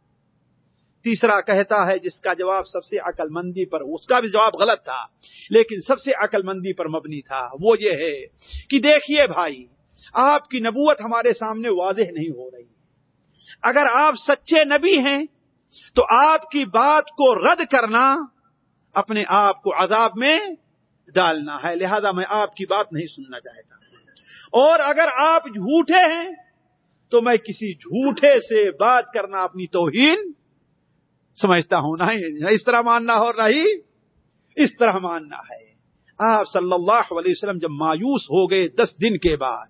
Speaker 4: تیسرا کہتا ہے، جس کا جواب سب سے عقل مندی پر، اس کا بھی جواب غلط تھا، لیکن سب سے عقل مندی پر مبنی تھا، وہ یہ ہے کہ دیکھیے بھائی، آپ کی نبوت ہمارے سامنے واضح نہیں ہو رہی۔ اگر آپ سچے نبی ہیں، تو آپ کی بات کو رد کرنا اپنے آپ کو عذاب میں ڈالنا ہے۔ لہذا میں آپ کی بات نہیں سننا چاہتا۔ اور اگر آپ جھوٹے ہیں، تو میں کسی جھوٹے سے بات کرنا اپنی توہین سمجھتا ہوں۔ نہ اس طرح ماننا ہو رہی اس طرح ماننا ہے۔ آپ صلی اللہ علیہ وسلم جب مایوس ہو گئے دس دن کے بعد،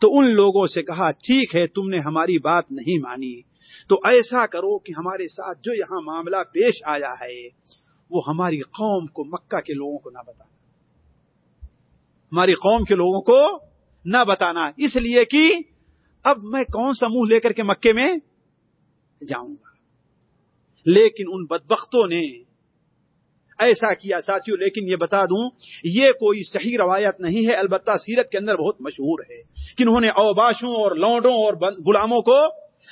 Speaker 4: تو ان لوگوں سے کہا، ٹھیک ہے، تم نے ہماری بات نہیں مانی۔ تو ایسا کرو کہ ہمارے ساتھ جو یہاں معاملہ پیش آیا ہے وہ ہماری قوم کو مکہ کے لوگوں کو نہ بتانا ہماری قوم کے لوگوں کو نہ بتانا اس لیے کہ اب میں کون سا منہ لے کر کے مکے میں جاؤں گا لیکن ان بدبختوں نے ایسا کیا ساتھیوں لیکن یہ بتا دوں، یہ کوئی صحیح روایت نہیں ہے، البتہ سیرت کے اندر بہت مشہور ہے کہ انہوں نے اوباشوں اور لونڈوں اور غلاموں کو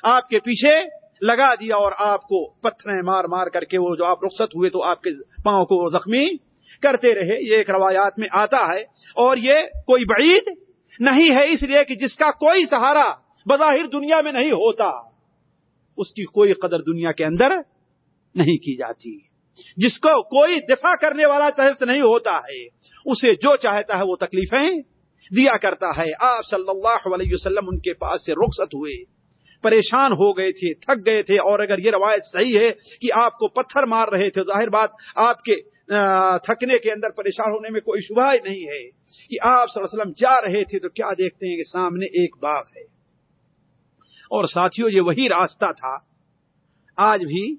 Speaker 4: آپ کے پیچھے لگا دیا اور آپ کو پتھریں مار مار کر کے وہ جو آپ رخصت ہوئے تو آپ کے پاؤں کو زخمی کرتے رہے۔ یہ ایک روایات میں آتا ہے۔ اور یہ کوئی بعید نہیں ہے، اس لیے کہ جس کا کوئی سہارا بظاہر دنیا میں نہیں ہوتا، اس کی کوئی قدر دنیا کے اندر نہیں کی جاتی۔ جس کو کوئی دفاع کرنے والا تحفظ نہیں ہوتا ہے، اسے جو چاہتا ہے وہ تکلیفیں دیا کرتا ہے۔ آپ صلی اللہ علیہ وسلم ان کے پاس سے رخصت ہوئے۔ پریشان ہو گئے تھے، تھک گئے تھے۔ اور اگر یہ روایت صحیح ہے کہ آپ کو پتھر مار رہے تھے، ظاہر بات آپ کے تھکنے کے اندر پریشان ہونے میں کوئی شبہ ہی نہیں ہے کہ آپ صلی اللہ علیہ وسلم جا رہے تھے تو کیا دیکھتے ہیں کہ سامنے ایک باغ ہے۔ اور ساتھیوں، یہ وہی راستہ تھا۔ آج بھی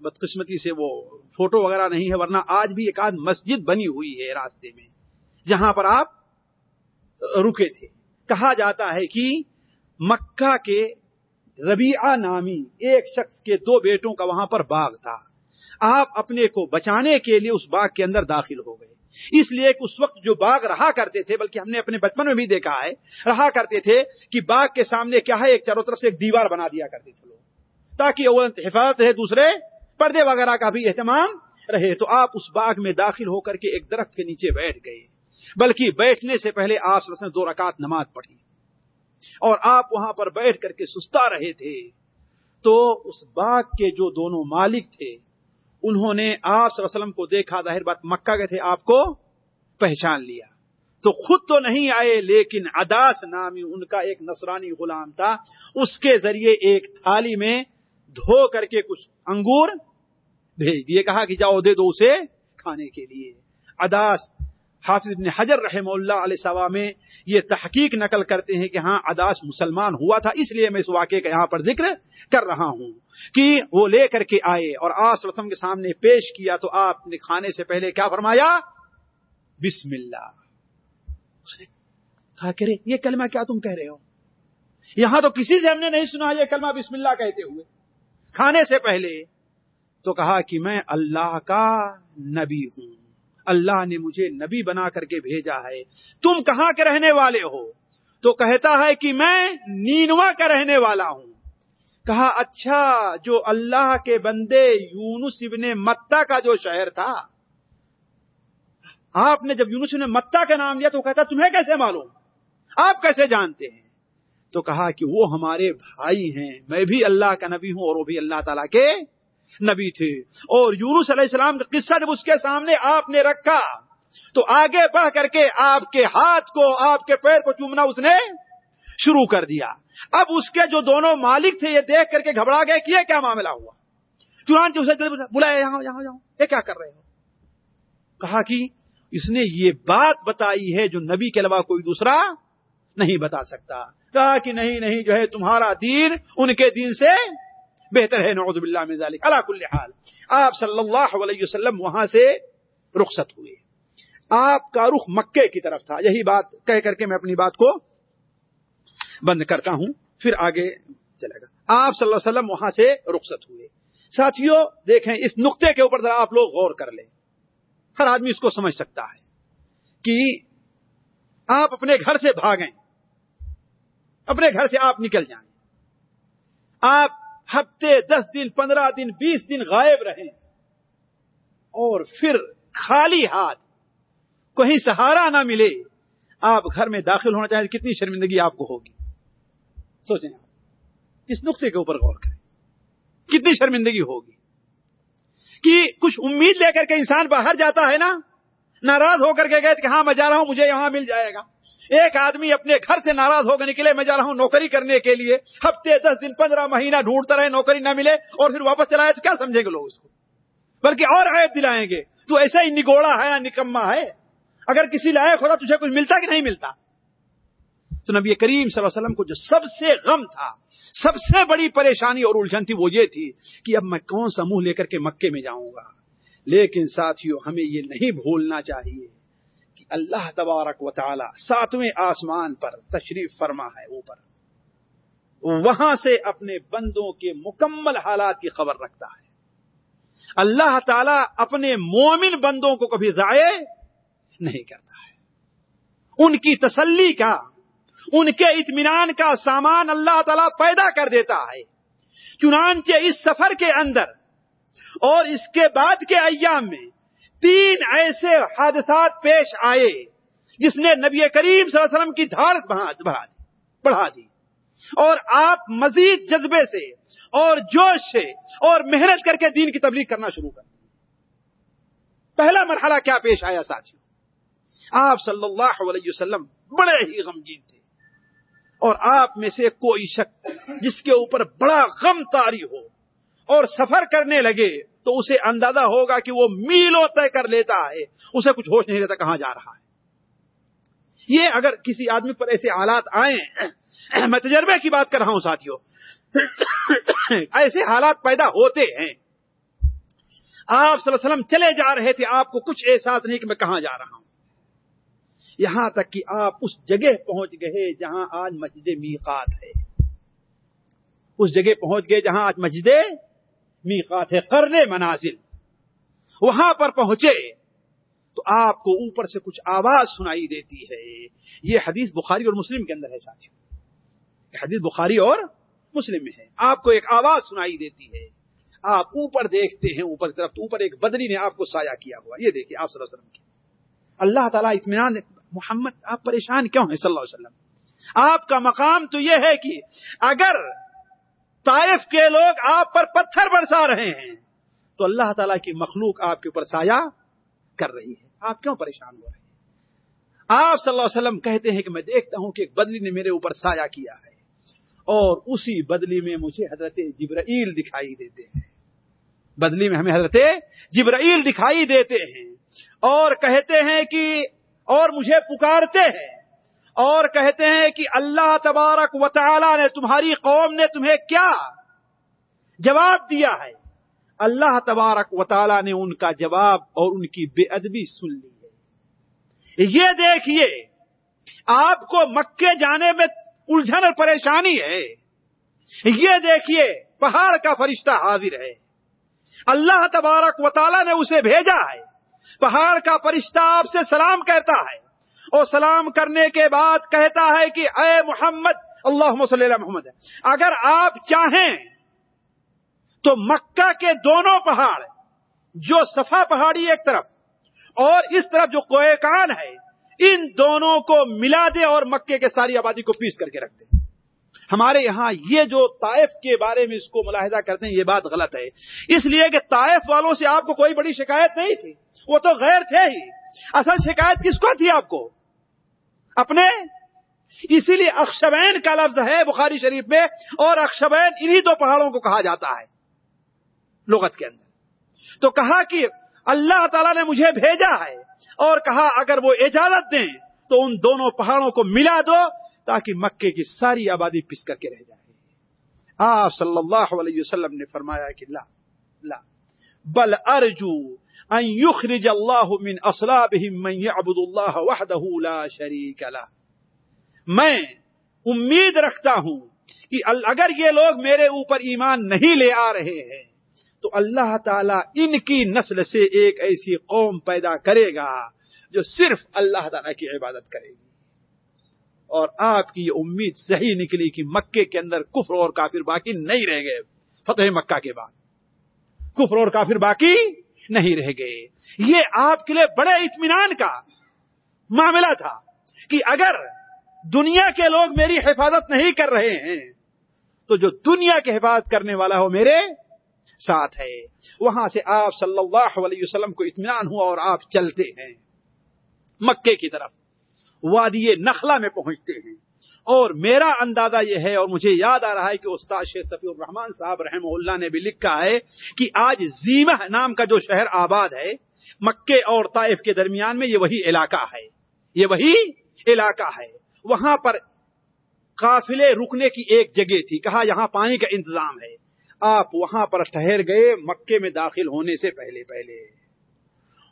Speaker 4: بدقسمتی سے وہ فوٹو وغیرہ نہیں ہے، ورنہ آج بھی ایک آدھ مسجد بنی ہوئی ہے راستے میں جہاں پر آپ رکے تھے۔ کہا جاتا ہے کہ مکہ کے ربیعہ نامی ایک شخص کے دو بیٹوں کا وہاں پر باغ تھا۔ آپ اپنے کو بچانے کے لیے اس باغ کے اندر داخل ہو گئے۔ اس لیے کہ اس وقت جو باغ رہا کرتے تھے، بلکہ ہم نے اپنے بچپن میں بھی دیکھا ہے، رہا کرتے تھے کہ باغ کے سامنے کیا ہے، ایک چاروں طرف سے ایک دیوار بنا دیا کرتے تھے لوگ۔ تاکہ اول حفاظت رہے، دوسرے پردے وغیرہ کا بھی اہتمام رہے۔ تو آپ اس باغ میں داخل ہو کر کے ایک درخت کے نیچے بیٹھ گئے۔ بلکہ بیٹھنے سے پہلے آپ نے دو رکعت نماز پڑھی۔ اور آپ وہاں پر بیٹھ کر کے سستا رہے تھے۔ تو اس باغ کے جو دونوں مالک تھے، انہوں نے آپ وسلم کو دیکھا، ظاہر بات مکہ گئے تھے، آپ کو پہچان لیا۔ تو خود تو نہیں آئے، لیکن اداس نامی ان کا ایک نصرانی غلام تھا۔ اس کے ذریعے ایک تھالی میں دھو کر کے کچھ انگور بھیج دیے، کہا کہ جاؤ دے دو اسے کھانے کے لیے۔ اداس حافظ ابن حجر رحم اللہ علیہ سوا میں یہ تحقیق نقل کرتے ہیں کہ ہاں اداس مسلمان ہوا تھا، اس لیے میں اس واقعے کا یہاں پر ذکر کر رہا ہوں کہ وہ لے کر کے آئے اور آپ وسلم کے سامنے پیش کیا تو آپ نے کھانے سے پہلے کیا فرمایا؟ بسم اللہ۔ اس نے کہا کرے یہ کلمہ کیا تم کہہ رہے ہو؟ یہاں تو کسی سے ہم نے نہیں سنا یہ کلمہ بسم اللہ کہتے ہوئے۔ کھانے سے پہلے تو کہا کہ میں اللہ کا نبی ہوں۔ اللہ نے مجھے نبی بنا کر کے بھیجا ہے۔ تم کہاں کے رہنے والے ہو؟ تو کہتا ہے کہ میں نینوا کا رہنے والا ہوں۔ کہا اچھا جو اللہ کے بندے یونس ابن متا کا جو شہر تھا۔ آپ نے جب یونس نے متا کا نام لیا تو کہتا، تمہیں کیسے معلوم؟ آپ کیسے جانتے ہیں؟ تو کہا کہ وہ ہمارے بھائی ہیں، میں بھی اللہ کا نبی ہوں اور وہ بھی اللہ تعالیٰ کے نبی تھے۔ اور یونس علیہ السلام کا قصہ جب اس کے سامنے آپ نے رکھا، تو آگے بڑھ کر کے آپ کے ہاتھ کو، آپ کے پیر کو چومنا اس نے شروع کر دیا۔ اب اس کے جو دونوں مالک تھے، یہ دیکھ کر کے گھبرا گئے کہ یہ کیا معاملہ ہوا۔ چنانچہ اسے بلایا یہاں یہاں جاؤ یہ کیا کر رہے ہو؟ کہا کہ اس نے یہ بات بتائی ہے جو نبی کے علاوہ کوئی دوسرا نہیں بتا سکتا۔ کہا کہ نہیں نہیں، جو ہے تمہارا دین ان کے دین سے بہتر ہے، نعوذ باللہ من ذالک علا کل حال، آپ صلی اللہ علیہ وسلم وہاں سے رخصت ہوئے۔ آپ کا رخ مکے کی طرف تھا۔ یہی بات کہہ کر کے میں اپنی بات کو بند کرتا ہوں، پھر آگے چلے گا۔ آپ صلی اللہ علیہ وسلم وہاں سے رخصت ہوئے۔ ساتھیوں، دیکھیں، اس نقطے کے اوپر ذرا آپ لوگ غور کر لیں۔ ہر آدمی اس کو سمجھ سکتا ہے کہ آپ اپنے گھر سے بھاگیں۔ اپنے گھر سے آپ نکل جائیں۔ آپ ہفتے، دس دن، پندرہ دن، بیس دن غائب رہیں۔ اور پھر خالی ہاتھ، کہیں سہارا نہ ملے، آپ گھر میں داخل ہونا چاہیں کتنی شرمندگی آپ کو ہوگی۔ سوچیں آپ، اس نقطے کے اوپر غور کریں۔ کتنی شرمندگی ہوگی۔ کہ کچھ امید لے کر کے انسان باہر جاتا ہے نا، ناراض ہو کر کے گئے کہ ہاں میں جا رہا ہوں، مجھے یہاں مل جائے گا۔ ایک آدمی اپنے گھر سے ناراض ہو کر نکلے، میں جا رہا ہوں نوکری کرنے کے لیے۔ ہفتے دس دن، پندرہ مہینہ ڈھونڈتا رہے، نوکری نہ ملے اور پھر واپس چلائے تو کیا سمجھیں گے لوگ اس کو؟ بلکہ اور عائد دلائیں گے۔ تو ایسا ہی نگوڑا ہے یا نکما ہے۔ اگر کسی لائق ہوتا تجھے کچھ ملتا کہ نہیں ملتا؟ تو نبی کریم صلی اللہ علیہ وسلم کو جو سب سے غم تھا، سب سے بڑی پریشانی اور الجھن تھی وہ یہ تھی کہ اب میں کون سا منہ لے کر کے مکے میں جاؤں گا۔ لیکن ساتھیوں ہمیں یہ نہیں بھولنا چاہیے۔ اللہ تبارک و تعالی ساتویں آسمان پر تشریف فرما ہے اوپر۔ وہاں سے اپنے بندوں کے مکمل حالات کی خبر رکھتا ہے۔ اللہ تعالی اپنے مومن بندوں کو کبھی ضائع نہیں کرتا ہے۔ ان کی تسلی کا، ان کے اطمینان کا سامان اللہ تعالیٰ پیدا کر دیتا ہے۔ چنانچہ اس سفر کے اندر اور اس کے بعد کے ایام میں تین ایسے حادثات پیش آئے جس نے نبی کریم صلی اللہ علیہ وسلم کی دھار بڑھا دی۔ اور آپ مزید جذبے سے اور جوش سے اور محنت کر کے دین کی تبلیغ کرنا شروع کر۔ پہلا مرحلہ کیا پیش آیا ساتھیوں آپ صلی اللہ علیہ وسلم بڑے ہی غمگین تھے۔ اور آپ میں سے کوئی شخص جس کے اوپر بڑا غم تاری ہو اور سفر کرنے لگے تو اسے اندازہ ہوگا کہ وہ میلوں طے کر لیتا ہے۔ اسے کچھ ہوش نہیں رہتا کہاں جا رہا ہے۔ یہ اگر کسی آدمی پر ایسے حالات آئے میں تجربے کی بات کر رہا ہوں ساتھیوں۔ ایسے حالات پیدا ہوتے ہیں۔ آپ صلی اللہ علیہ وسلم چلے جا رہے تھے، آپ کو کچھ احساس نہیں کہ میں کہاں جا رہا ہوں۔ یہاں تک کہ آپ اس جگہ پہنچ گئے جہاں آج مسجد میقات ہے۔ اس جگہ پہنچ گئے جہاں آج مسجد میقات کرنے منازل۔ وہاں پر پہنچے تو آپ کو اوپر سے کچھ آواز سنائی دیتی ہے۔ یہ حدیث بخاری اور مسلم کے اندر ہے ساتھی۔ حدیث بخاری اور مسلم میں ہے۔ آپ کو ایک آواز سنائی دیتی ہے۔ آپ اوپر دیکھتے ہیں، اوپر کی طرف تو اوپر ایک بدری نے آپ کو سایہ کیا ہوا۔ یہ دیکھیے آپ صلی اللہ علیہ وسلم کی۔ اللہ تعالیٰ اطمینان محمد، آپ پریشان کیوں ہیں صلی اللہ علیہ وسلم؟ آپ کا مقام تو یہ ہے کہ اگر طائف کے لوگ آپ پر پتھر برسا رہے ہیں۔ تو اللہ تعالیٰ کی مخلوق آپ کے اوپر سایہ کر رہی ہے۔ آپ کیوں پریشان ہو رہے ہیں؟ آپ صلی اللہ علیہ وسلم کہتے ہیں کہ میں دیکھتا ہوں کہ ایک بدلی نے میرے اوپر سایہ کیا ہے اور اسی بدلی میں مجھے حضرت جبرائیل دکھائی دیتے ہیں۔ بدلی میں ہمیں حضرت جبرائیل دکھائی دیتے ہیں اور کہتے ہیں کہ اور مجھے پکارتے ہیں۔ اور کہتے ہیں کہ اللہ تبارک و تعالی نے تمہاری قوم نے تمہیں کیا جواب دیا ہے۔ اللہ تبارک و تعالی نے ان کا جواب اور ان کی بے ادبی سن لی ہے۔ یہ دیکھیے، آپ کو مکے جانے میں الجھن اور پریشانی ہے۔ یہ دیکھیے، پہاڑ کا فرشتہ حاضر ہے۔ اللہ تبارک و تعالی نے اسے بھیجا ہے۔ پہاڑ کا فرشتہ آپ سے سلام کہتا ہے۔ اور سلام کرنے کے بعد کہتا ہے کہ اے محمد اللہ صلی اللہ محمد، اگر آپ چاہیں تو مکہ کے دونوں پہاڑ، جو صفا پہاڑی ایک طرف اور اس طرف جو کوئے کان ہے، ان دونوں کو ملا دے اور مکے کے ساری آبادی کو پیس کر کے رکھ دے۔ ہمارے یہاں یہ جو طائف کے بارے میں اس کو ملاحدہ کرتے ہیں، یہ بات غلط ہے۔ اس لیے کہ طائف والوں سے آپ کو کوئی بڑی شکایت نہیں تھی، وہ تو غیر تھے ہی۔ اصل شکایت کس کو تھی آپ کو؟ اپنے، اسی لیے اکشبین کا لفظ ہے بخاری شریف میں، اور اکشبین انہی دو پہاڑوں کو کہا جاتا ہے، لغت کے اندر۔ تو کہا کہ اللہ تعالی نے مجھے بھیجا ہے، اور کہا اگر وہ اجازت دیں تو ان دونوں پہاڑوں کو ملا دو، تاکہ مکے کی ساری آبادی پس کر کے رہ جائے۔ آپ صلی اللہ علیہ وسلم نے فرمایا کہ لا لا، بل ارجو ان يخرج اللہ من اصلابهم من يعبد اللہ وحده لا شریک له. میں امید رکھتا ہوں کہ اگر یہ لوگ میرے اوپر ایمان نہیں لے آ رہے ہیں، تو اللہ تعالیٰ ان کی نسل سے ایک ایسی قوم پیدا کرے گا جو صرف اللہ تعالیٰ کی عبادت کرے گی۔ اور آپ کی یہ امید صحیح نکلی کہ مکے کے اندر کفر اور کافر باقی نہیں رہ گئے، فتح مکہ کے بعد۔ کفر اور کافر باقی نہیں رہ گئے۔ یہ آپ کے لیے بڑے اطمینان کا معاملہ تھا کہ اگر دنیا کے لوگ میری حفاظت نہیں کر رہے ہیں، تو جو دنیا کی حفاظت کرنے والا ہو میرے ساتھ ہے۔ وہاں سے آپ صلی اللہ علیہ وسلم کو اطمینان ہوا اور آپ چلتے ہیں۔ مکے کی طرف وادی نخلا میں پہنچتے ہیں۔ اور میرا اندازہ یہ ہے اور مجھے یاد آ رہا ہے کہ استاد شیخ صفی الرحمان صاحب رحم اللہ نے بھی لکھا ہے کہ آج زیمہ نام کا جو شہر آباد ہے مکے اور طائف کے درمیان میں یہ وہی علاقہ ہے۔ یہ وہی علاقہ ہے۔ وہاں پر قافلے رکنے کی ایک جگہ تھی۔ کہا یہاں پانی کا انتظام ہے۔ آپ وہاں پر ٹھہر گئے مکے میں داخل ہونے سے پہلے پہلے۔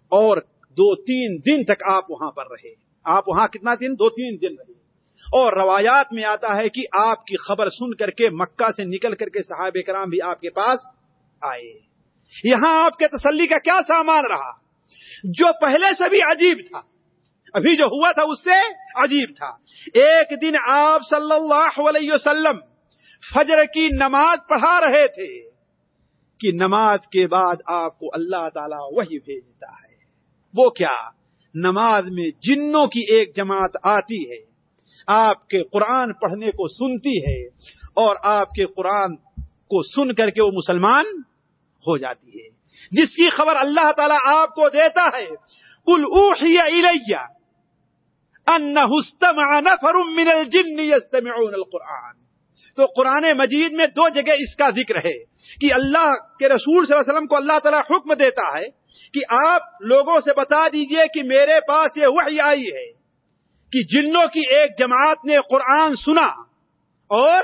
Speaker 4: اور دو تین دن تک آپ وہاں پر رہے۔ آپ وہاں کتنا دن؟ دو تین دن رہے۔ اور روایات میں آتا ہے کہ آپ کی خبر سن کر کے مکہ سے نکل کر کے صحاب کرام بھی آپ کے پاس آئے۔ یہاں آپ کے تسلی کا کیا سامان رہا؟ جو پہلے سے بھی عجیب تھا، ابھی جو ہوا تھا اس سے عجیب تھا۔ ایک دن آپ صلی اللہ علیہ وسلم فجر کی نماز پڑھا رہے تھے کہ نماز کے بعد آپ کو اللہ تعالی وہی بھیجتا ہے۔ وہ کیا؟ نماز میں جنوں کی ایک جماعت آتی ہے۔ آپ کے قرآن پڑھنے کو سنتی ہے اور آپ کے قرآن کو سن کر کے وہ مسلمان ہو جاتی ہے۔ جس کی خبر اللہ تعالیٰ آپ کو دیتا ہے کل اوحیا نفر من الجن يستمعون القرآن۔ تو قرآن مجید میں دو جگہ اس کا ذکر ہے کہ اللہ کے رسول صلی اللہ علیہ وسلم کو اللہ تعالیٰ حکم دیتا ہے کہ آپ لوگوں سے بتا دیجیے کہ میرے پاس یہ وحی آئی ہے۔ کہ جنوں کی ایک جماعت نے قرآن سنا اور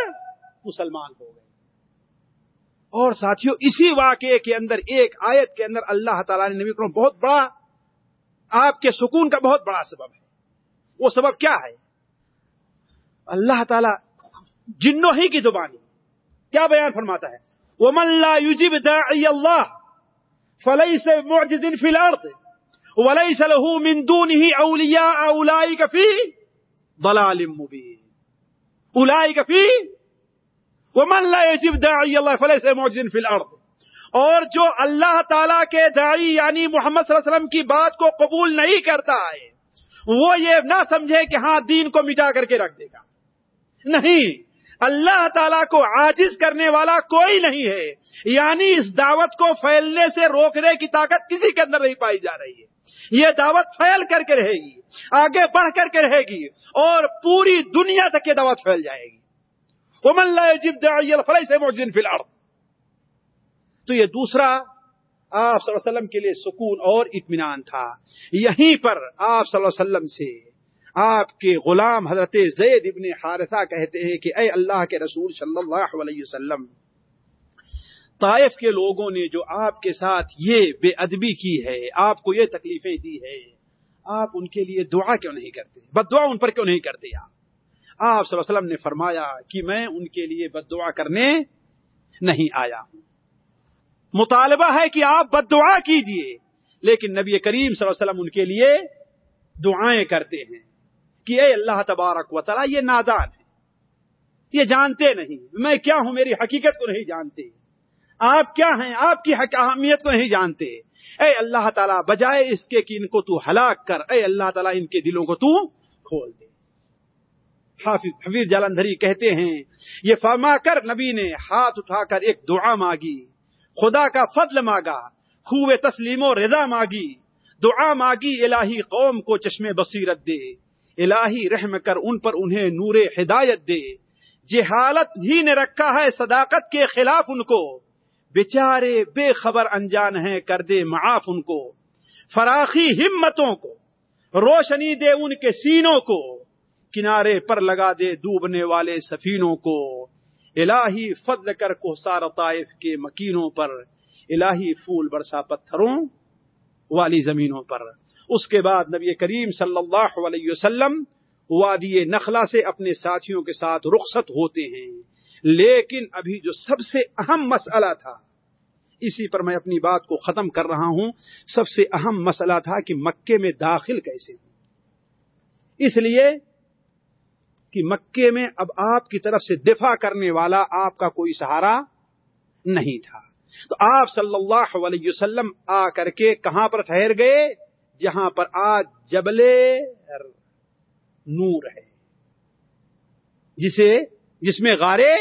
Speaker 4: مسلمان ہو گئے۔ اور ساتھیوں اسی واقعے کے اندر، ایک آیت کے اندر اللہ تعالیٰ نے نبی کرم بہت بڑا، آپ کے سکون کا بہت بڑا سبب ہے۔ وہ سبب کیا ہے؟ اللہ تعالیٰ جنوں ہی کی زبانی کیا بیان فرماتا ہے؟ وہ ملا یوجیب اللہ فلئی سے معجزن فی الارض وليس له من دونه اولياء اولئك في ضلال مبين. اولئك في ومن لا يجب داعي الله فليس معجز في الارض اور جو اللہ تعالی کے داعی یعنی محمد صلی اللہ علیہ وسلم کی بات کو قبول نہیں کرتا ہے، وہ یہ نہ سمجھے کہ ہاں دین کو مٹا کر کے رکھ دے گا۔ نہیں، اللہ تعالیٰ کو عاجز کرنے والا کوئی نہیں ہے۔ یعنی اس دعوت کو پھیلنے سے روکنے کی طاقت کسی کے اندر نہیں پائی جا رہی ہے۔ یہ دعوت پھیل کر کے رہے گی، آگے بڑھ کر کے رہے گی اور پوری دنیا تک یہ دعوت پھیل جائے گی۔ ومن لا يجب داعي فليس معجز في الارض تو یہ دوسرا آپ صلی اللہ علیہ وسلم کے لیے سکون اور اطمینان تھا۔ یہیں پر آپ صلی اللہ علیہ وسلم سے آپ کے غلام حضرت زید ابن حارثہ کہتے ہیں کہ اے اللہ کے رسول صلی اللہ علیہ وسلم طائف کے لوگوں نے جو آپ کے ساتھ یہ بے ادبی کی ہے، آپ کو یہ تکلیفیں دی ہے، آپ ان کے لیے دعا کیوں نہیں کرتے؟ بد دعا ان پر کیوں نہیں کرتے آپ؟ آپ صلی اللہ علیہ وسلم نے فرمایا کہ میں ان کے لیے بد دعا کرنے نہیں آیا ہوں۔ مطالبہ ہے کہ آپ بد دعا کیجیے، لیکن نبی کریم صلی اللہ علیہ وسلم ان کے لیے دعائیں کرتے ہیں کہ اے اللہ تبارک و تعالی، یہ نادان ہے، یہ جانتے نہیں، میں کیا ہوں، میری حقیقت کو نہیں جانتے۔ آپ کیا ہیں؟ آپ کی اہمیت کو نہیں جانتے۔ اے اللہ تعالیٰ، بجائے اس کے کہ ان کو تو ہلاک کر، اے اللہ تعالیٰ، ان کے دلوں کو تو کھول دے۔ حافظ حفیظ جالندھری کہتے ہیں، یہ فرما کر نبی نے ہاتھ اٹھا کر ایک دعا مانگی۔ خدا کا فضل مانگا، خوب تسلیم و رضا مانگی۔ دعا مانگی، الہی قوم کو چشم بصیرت دے۔ الہی رحم کر، ان پر انہیں نور ہدایت دے۔ جہالت ہی نے رکھا ہے، صداقت کے خلاف ان کو۔ بیچارے بے خبر انجان ہیں، کر دے معاف ان کو۔ فراخی ہمتوں کو، روشنی دے ان کے سینوں کو، کنارے پر لگا دے ڈوبنے والے سفینوں کو۔ الہی فضل کر کو سار طائف کے مکینوں پر، الہی پھول برسا پتھروں والی زمینوں پر۔ اس کے بعد نبی کریم صلی اللہ علیہ وسلم وادی نخلا سے اپنے ساتھیوں کے ساتھ رخصت ہوتے ہیں۔ لیکن ابھی جو سب سے اہم مسئلہ تھا اسی پر میں اپنی بات کو ختم کر رہا ہوں۔ سب سے اہم مسئلہ تھا کہ مکے میں داخل کیسے ہوں۔ اس لیے کہ مکے میں اب آپ کی طرف سے دفاع کرنے والا آپ کا کوئی سہارا نہیں تھا۔ تو آپ صلی اللہ علیہ وسلم آ کر کے کہاں پر ٹھہر گئے؟ جہاں پر آج جبل نور ہے۔ جسے جس میں غارے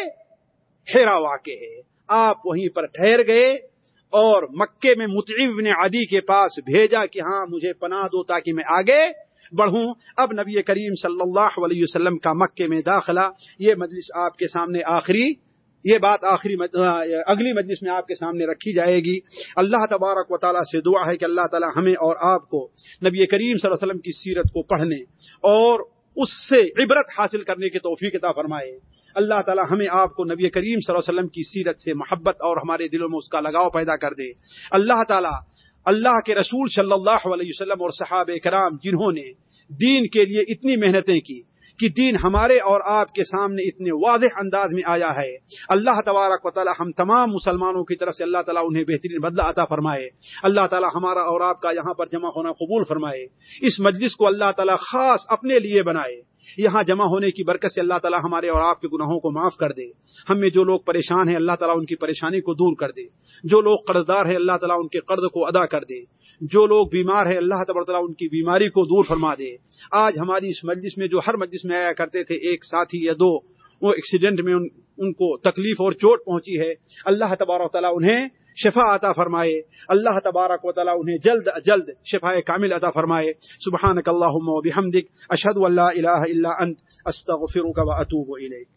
Speaker 4: ہیرا واقع ہے۔ آپ وہیں پر ٹھہر گئے اور مکے میں متعب نے عدی کے پاس بھیجا کہ ہاں مجھے پناہ دو تاکہ میں آگے بڑھوں۔ اب نبی کریم صلی اللہ علیہ وسلم کا مکے میں داخلہ۔ یہ مجلس آپ کے سامنے آخری، یہ بات آخری اگلی مجلس میں آپ کے سامنے رکھی جائے گی۔ اللہ تبارک و تعالیٰ سے دعا ہے کہ اللہ تعالیٰ ہمیں اور آپ کو نبی کریم صلی اللہ علیہ وسلم کی سیرت کو پڑھنے اور اس سے عبرت حاصل کرنے کی توفیق عطا فرمائے۔ اللہ تعالی ہمیں آپ کو نبی کریم صلی اللہ علیہ وسلم کی سیرت سے محبت اور ہمارے دلوں میں اس کا لگاؤ پیدا کر دے۔ اللہ تعالی اللہ کے رسول صلی اللہ علیہ وسلم اور صحابہ کرام جنہوں نے دین کے لیے اتنی محنتیں کی کہ دین ہمارے اور آپ کے سامنے اتنے واضح انداز میں آیا ہے۔ اللہ تبارک و تعالی ہم تمام مسلمانوں کی طرف سے اللہ تعالیٰ انہیں بہترین بدلہ عطا فرمائے۔ اللہ تعالیٰ ہمارا اور آپ کا یہاں پر جمع ہونا قبول فرمائے۔ اس مجلس کو اللہ تعالیٰ خاص اپنے لیے بنائے۔ یہاں جمع ہونے کی برکت سے اللہ تعالیٰ ہمارے اور آپ کے گناہوں کو معاف کر دے۔ ہم میں جو لوگ پریشان ہیں اللہ تعالیٰ ان کی پریشانی کو دور کر دے۔ جو لوگ قرضدار ہیں اللہ تعالیٰ ان کے قرض کو ادا کر دے۔ جو لوگ بیمار ہیں اللہ تعالیٰ ان کی بیماری کو دور فرما دے۔ آج ہماری اس مجلس میں جو ہر مجلس میں آیا کرتے تھے ایک ساتھی یا دو وہ ایکسیڈنٹ میں ان, ان کو تکلیف اور چوٹ پہنچی ہے۔ اللہ تبارک تعالیٰ انہیں شفا عطا فرمائے۔ اللہ تبارک و تعالیٰ انہیں جلد جلد شفا کامل عطا فرمائے۔ سبحانک اللہم و بحمدک اشہد اللہ الہ الا انت، استغفرک و اتوب الیک۔